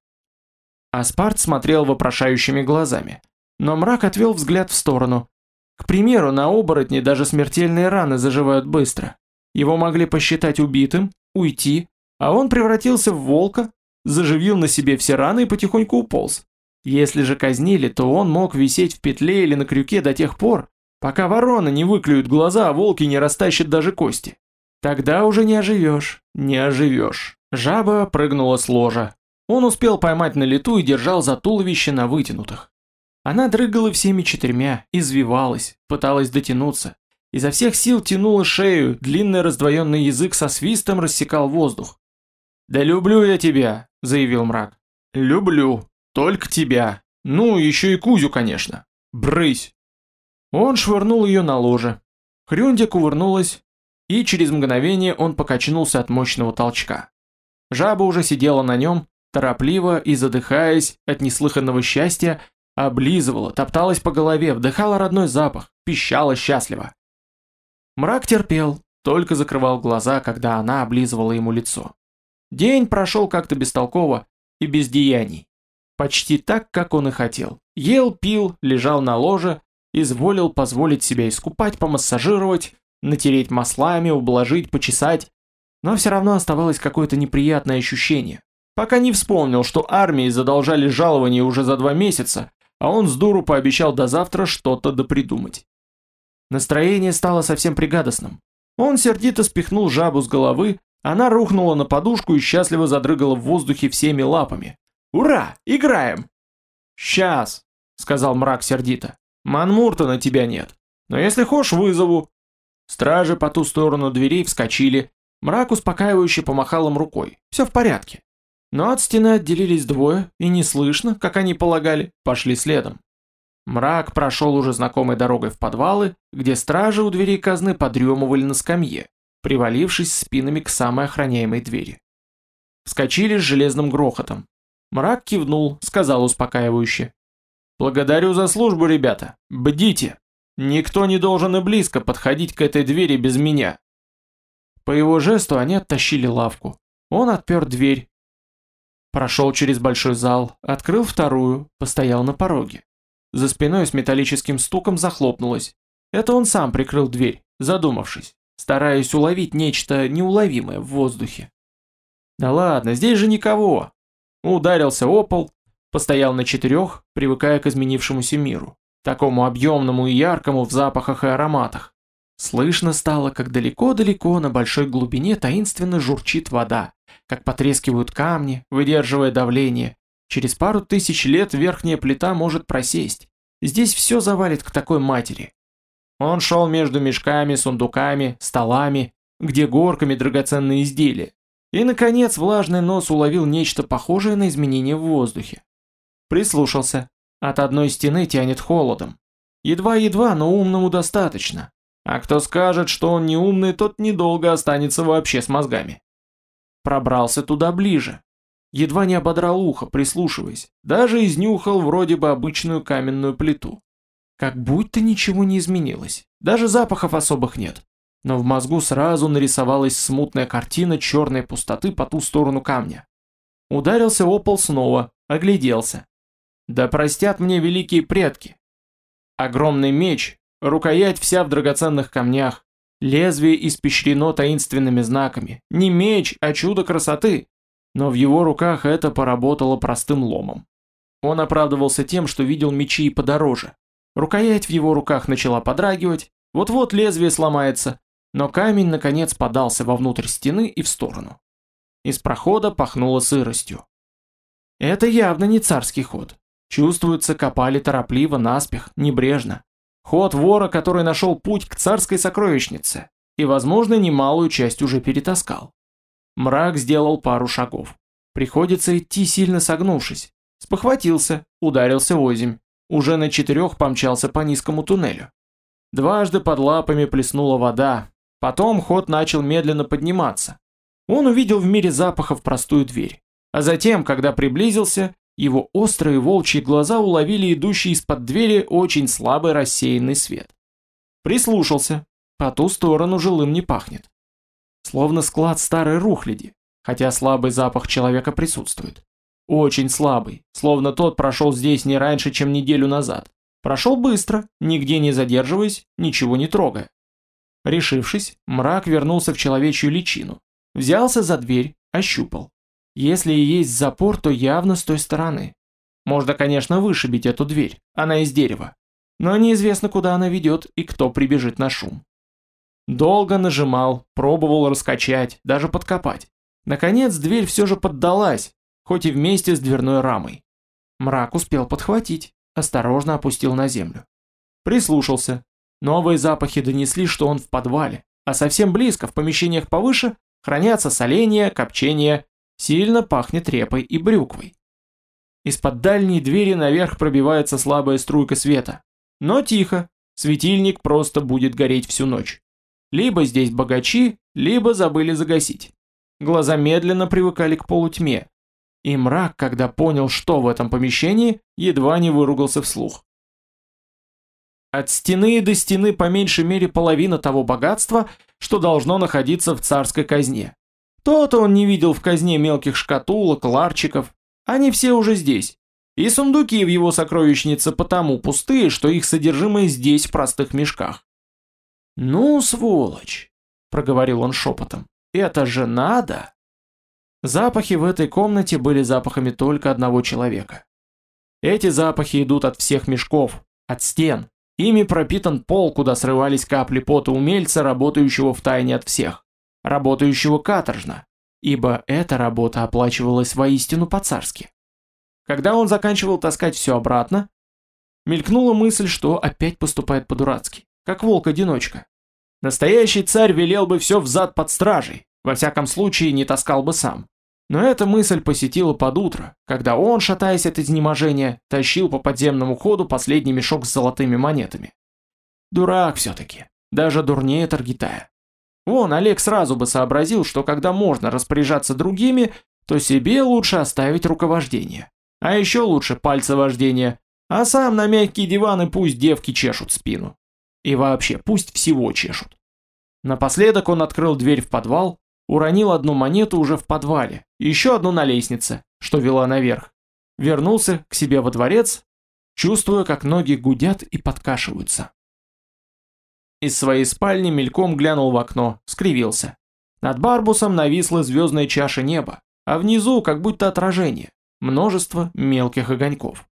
Аспарт смотрел вопрошающими глазами, но мрак отвел взгляд в сторону, к примеру, на оборотне даже смертельные раны заживают быстро. Его могли посчитать убитым, уйти, а он превратился в волка, заживил на себе все раны и потихоньку уполз. Если же казнили, то он мог висеть в петле или на крюке до тех пор, пока ворона не выклюют глаза, а волки не растащат даже кости. Тогда уже не оживешь, не оживешь. Жаба прыгнула с ложа. Он успел поймать на лету и держал за туловище на вытянутых. Она дрыгала всеми четырьмя, извивалась, пыталась дотянуться. Изо всех сил тянула шею, длинный раздвоенный язык со свистом рассекал воздух. «Да люблю я тебя», — заявил мрак. «Люблю. Только тебя. Ну, еще и Кузю, конечно. Брысь». Он швырнул ее на ложе. Хрюндя кувырнулась, и через мгновение он покачнулся от мощного толчка. Жаба уже сидела на нем, торопливо и задыхаясь от неслыханного счастья, Облизывала, топталась по голове, вдыхала родной запах, пищала счастливо. Мрак терпел, только закрывал глаза, когда она облизывала ему лицо. День прошел как-то бестолково и без деяний. Почти так, как он и хотел. Ел, пил, лежал на ложе, изволил позволить себя искупать, помассажировать, натереть маслами, ублажить, почесать. Но все равно оставалось какое-то неприятное ощущение. Пока не вспомнил, что армии задолжали жалование уже за два месяца, а он с дуру пообещал до завтра что-то допридумать. Настроение стало совсем пригадостным. Он сердито спихнул жабу с головы, она рухнула на подушку и счастливо задрыгала в воздухе всеми лапами. «Ура! Играем!» «Сейчас!» — сказал мрак сердито. «Манмурта на тебя нет. Но если хочешь, вызову». Стражи по ту сторону дверей вскочили. Мрак успокаивающе помахал им рукой. Все в порядке. Но от стены отделились двое, и не слышно, как они полагали, пошли следом. Мрак прошел уже знакомой дорогой в подвалы, где стражи у дверей казны подремывали на скамье, привалившись спинами к самой охраняемой двери. Вскочили с железным грохотом. Мрак кивнул, сказал успокаивающе. «Благодарю за службу, ребята. Бдите. Никто не должен и близко подходить к этой двери без меня». По его жесту они оттащили лавку. Он отпер дверь. Прошел через большой зал, открыл вторую, постоял на пороге. За спиной с металлическим стуком захлопнулась. Это он сам прикрыл дверь, задумавшись, стараясь уловить нечто неуловимое в воздухе. Да ладно, здесь же никого. Ударился о пол, постоял на четырех, привыкая к изменившемуся миру, такому объемному и яркому в запахах и ароматах. Слышно стало, как далеко-далеко на большой глубине таинственно журчит вода, как потрескивают камни, выдерживая давление. Через пару тысяч лет верхняя плита может просесть. Здесь все завалит к такой матери. Он шел между мешками, сундуками, столами, где горками драгоценные изделия. И, наконец, влажный нос уловил нечто похожее на изменение в воздухе. Прислушался. От одной стены тянет холодом. Едва-едва, но умному достаточно. А кто скажет, что он не умный, тот недолго останется вообще с мозгами. Пробрался туда ближе. Едва не ободрал ухо, прислушиваясь. Даже изнюхал вроде бы обычную каменную плиту. Как будто ничего не изменилось. Даже запахов особых нет. Но в мозгу сразу нарисовалась смутная картина черной пустоты по ту сторону камня. Ударился о снова, огляделся. Да простят мне великие предки. Огромный меч, рукоять вся в драгоценных камнях, Лезвие испещрено таинственными знаками. Не меч, а чудо красоты. Но в его руках это поработало простым ломом. Он оправдывался тем, что видел мечи и подороже. Рукоять в его руках начала подрагивать, вот-вот лезвие сломается, но камень наконец подался вовнутрь стены и в сторону. Из прохода пахнуло сыростью. Это явно не царский ход. Чувствуется, копали торопливо, наспех, небрежно. Ход вора, который нашел путь к царской сокровищнице, и, возможно, немалую часть уже перетаскал. Мрак сделал пару шагов. Приходится идти сильно согнувшись. Спохватился, ударился озимь. Уже на четырех помчался по низкому туннелю. Дважды под лапами плеснула вода. Потом ход начал медленно подниматься. Он увидел в мире запахов простую дверь. А затем, когда приблизился, его острые волчьи глаза уловили идущий из-под двери очень слабый рассеянный свет. Прислушался. По ту сторону жилым не пахнет. Словно склад старой рухляди, хотя слабый запах человека присутствует. Очень слабый, словно тот прошел здесь не раньше, чем неделю назад. Прошел быстро, нигде не задерживаясь, ничего не трогая. Решившись, мрак вернулся в человечью личину. Взялся за дверь, ощупал. Если и есть запор, то явно с той стороны. Можно, конечно, вышибить эту дверь, она из дерева. Но неизвестно, куда она ведет и кто прибежит на шум. Долго нажимал, пробовал раскачать, даже подкопать. Наконец дверь все же поддалась, хоть и вместе с дверной рамой. Мрак успел подхватить, осторожно опустил на землю. Прислушался. Новые запахи донесли, что он в подвале, а совсем близко, в помещениях повыше, хранятся соление, копчение Сильно пахнет репой и брюквой. Из-под дальней двери наверх пробивается слабая струйка света. Но тихо, светильник просто будет гореть всю ночь. Либо здесь богачи, либо забыли загасить. Глаза медленно привыкали к полутьме. И мрак, когда понял, что в этом помещении, едва не выругался вслух. От стены до стены по меньшей мере половина того богатства, что должно находиться в царской казне. То-то он не видел в казне мелких шкатулок, ларчиков. Они все уже здесь. И сундуки в его сокровищнице потому пустые, что их содержимое здесь в простых мешках. «Ну, сволочь!» – проговорил он шепотом. «Это же надо!» Запахи в этой комнате были запахами только одного человека. Эти запахи идут от всех мешков, от стен. Ими пропитан пол, куда срывались капли пота умельца, работающего в тайне от всех работающего каторжно, ибо эта работа оплачивалась воистину по-царски. Когда он заканчивал таскать все обратно, мелькнула мысль, что опять поступает по-дурацки, как волк-одиночка. Настоящий царь велел бы все взад под стражей, Во всяком случае, не таскал бы сам. Но эта мысль посетила под утро, когда он, шатаясь от изнеможения, тащил по подземному ходу последний мешок с золотыми монетами. Дурак все-таки, даже дурнее Таргитая. Вон, Олег сразу бы сообразил, что когда можно распоряжаться другими, то себе лучше оставить руковождение. А еще лучше пальцы вождения, а сам на мягкие диваны пусть девки чешут спину. И вообще, пусть всего чешут. Напоследок он открыл дверь в подвал, уронил одну монету уже в подвале, еще одну на лестнице, что вела наверх. Вернулся к себе во дворец, чувствуя, как ноги гудят и подкашиваются. Из своей спальни мельком глянул в окно, скривился. Над Барбусом нависла звездная чаша неба, а внизу как будто отражение, множество мелких огоньков.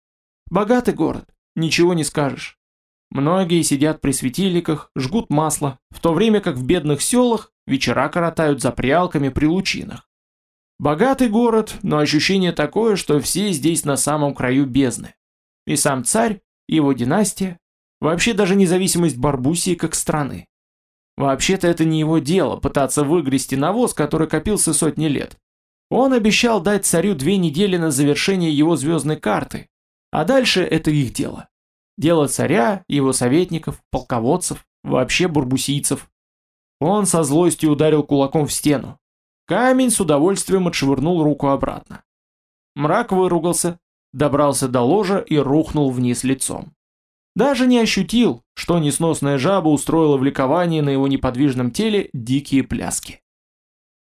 Богатый город, ничего не скажешь. Многие сидят при светильниках, жгут масло, в то время как в бедных селах вечера коротают за прялками при лучинах. Богатый город, но ощущение такое, что все здесь на самом краю бездны. И сам царь, и его династия, вообще даже независимость Барбусии как страны. Вообще-то это не его дело пытаться выгрести навоз, который копился сотни лет. Он обещал дать царю две недели на завершение его звездной карты, а дальше это их дело. Дело царя, его советников, полководцев, вообще бурбусийцев. Он со злостью ударил кулаком в стену. Камень с удовольствием отшвырнул руку обратно. Мрак выругался, добрался до ложа и рухнул вниз лицом. Даже не ощутил, что несносная жаба устроила в ликовании на его неподвижном теле дикие пляски.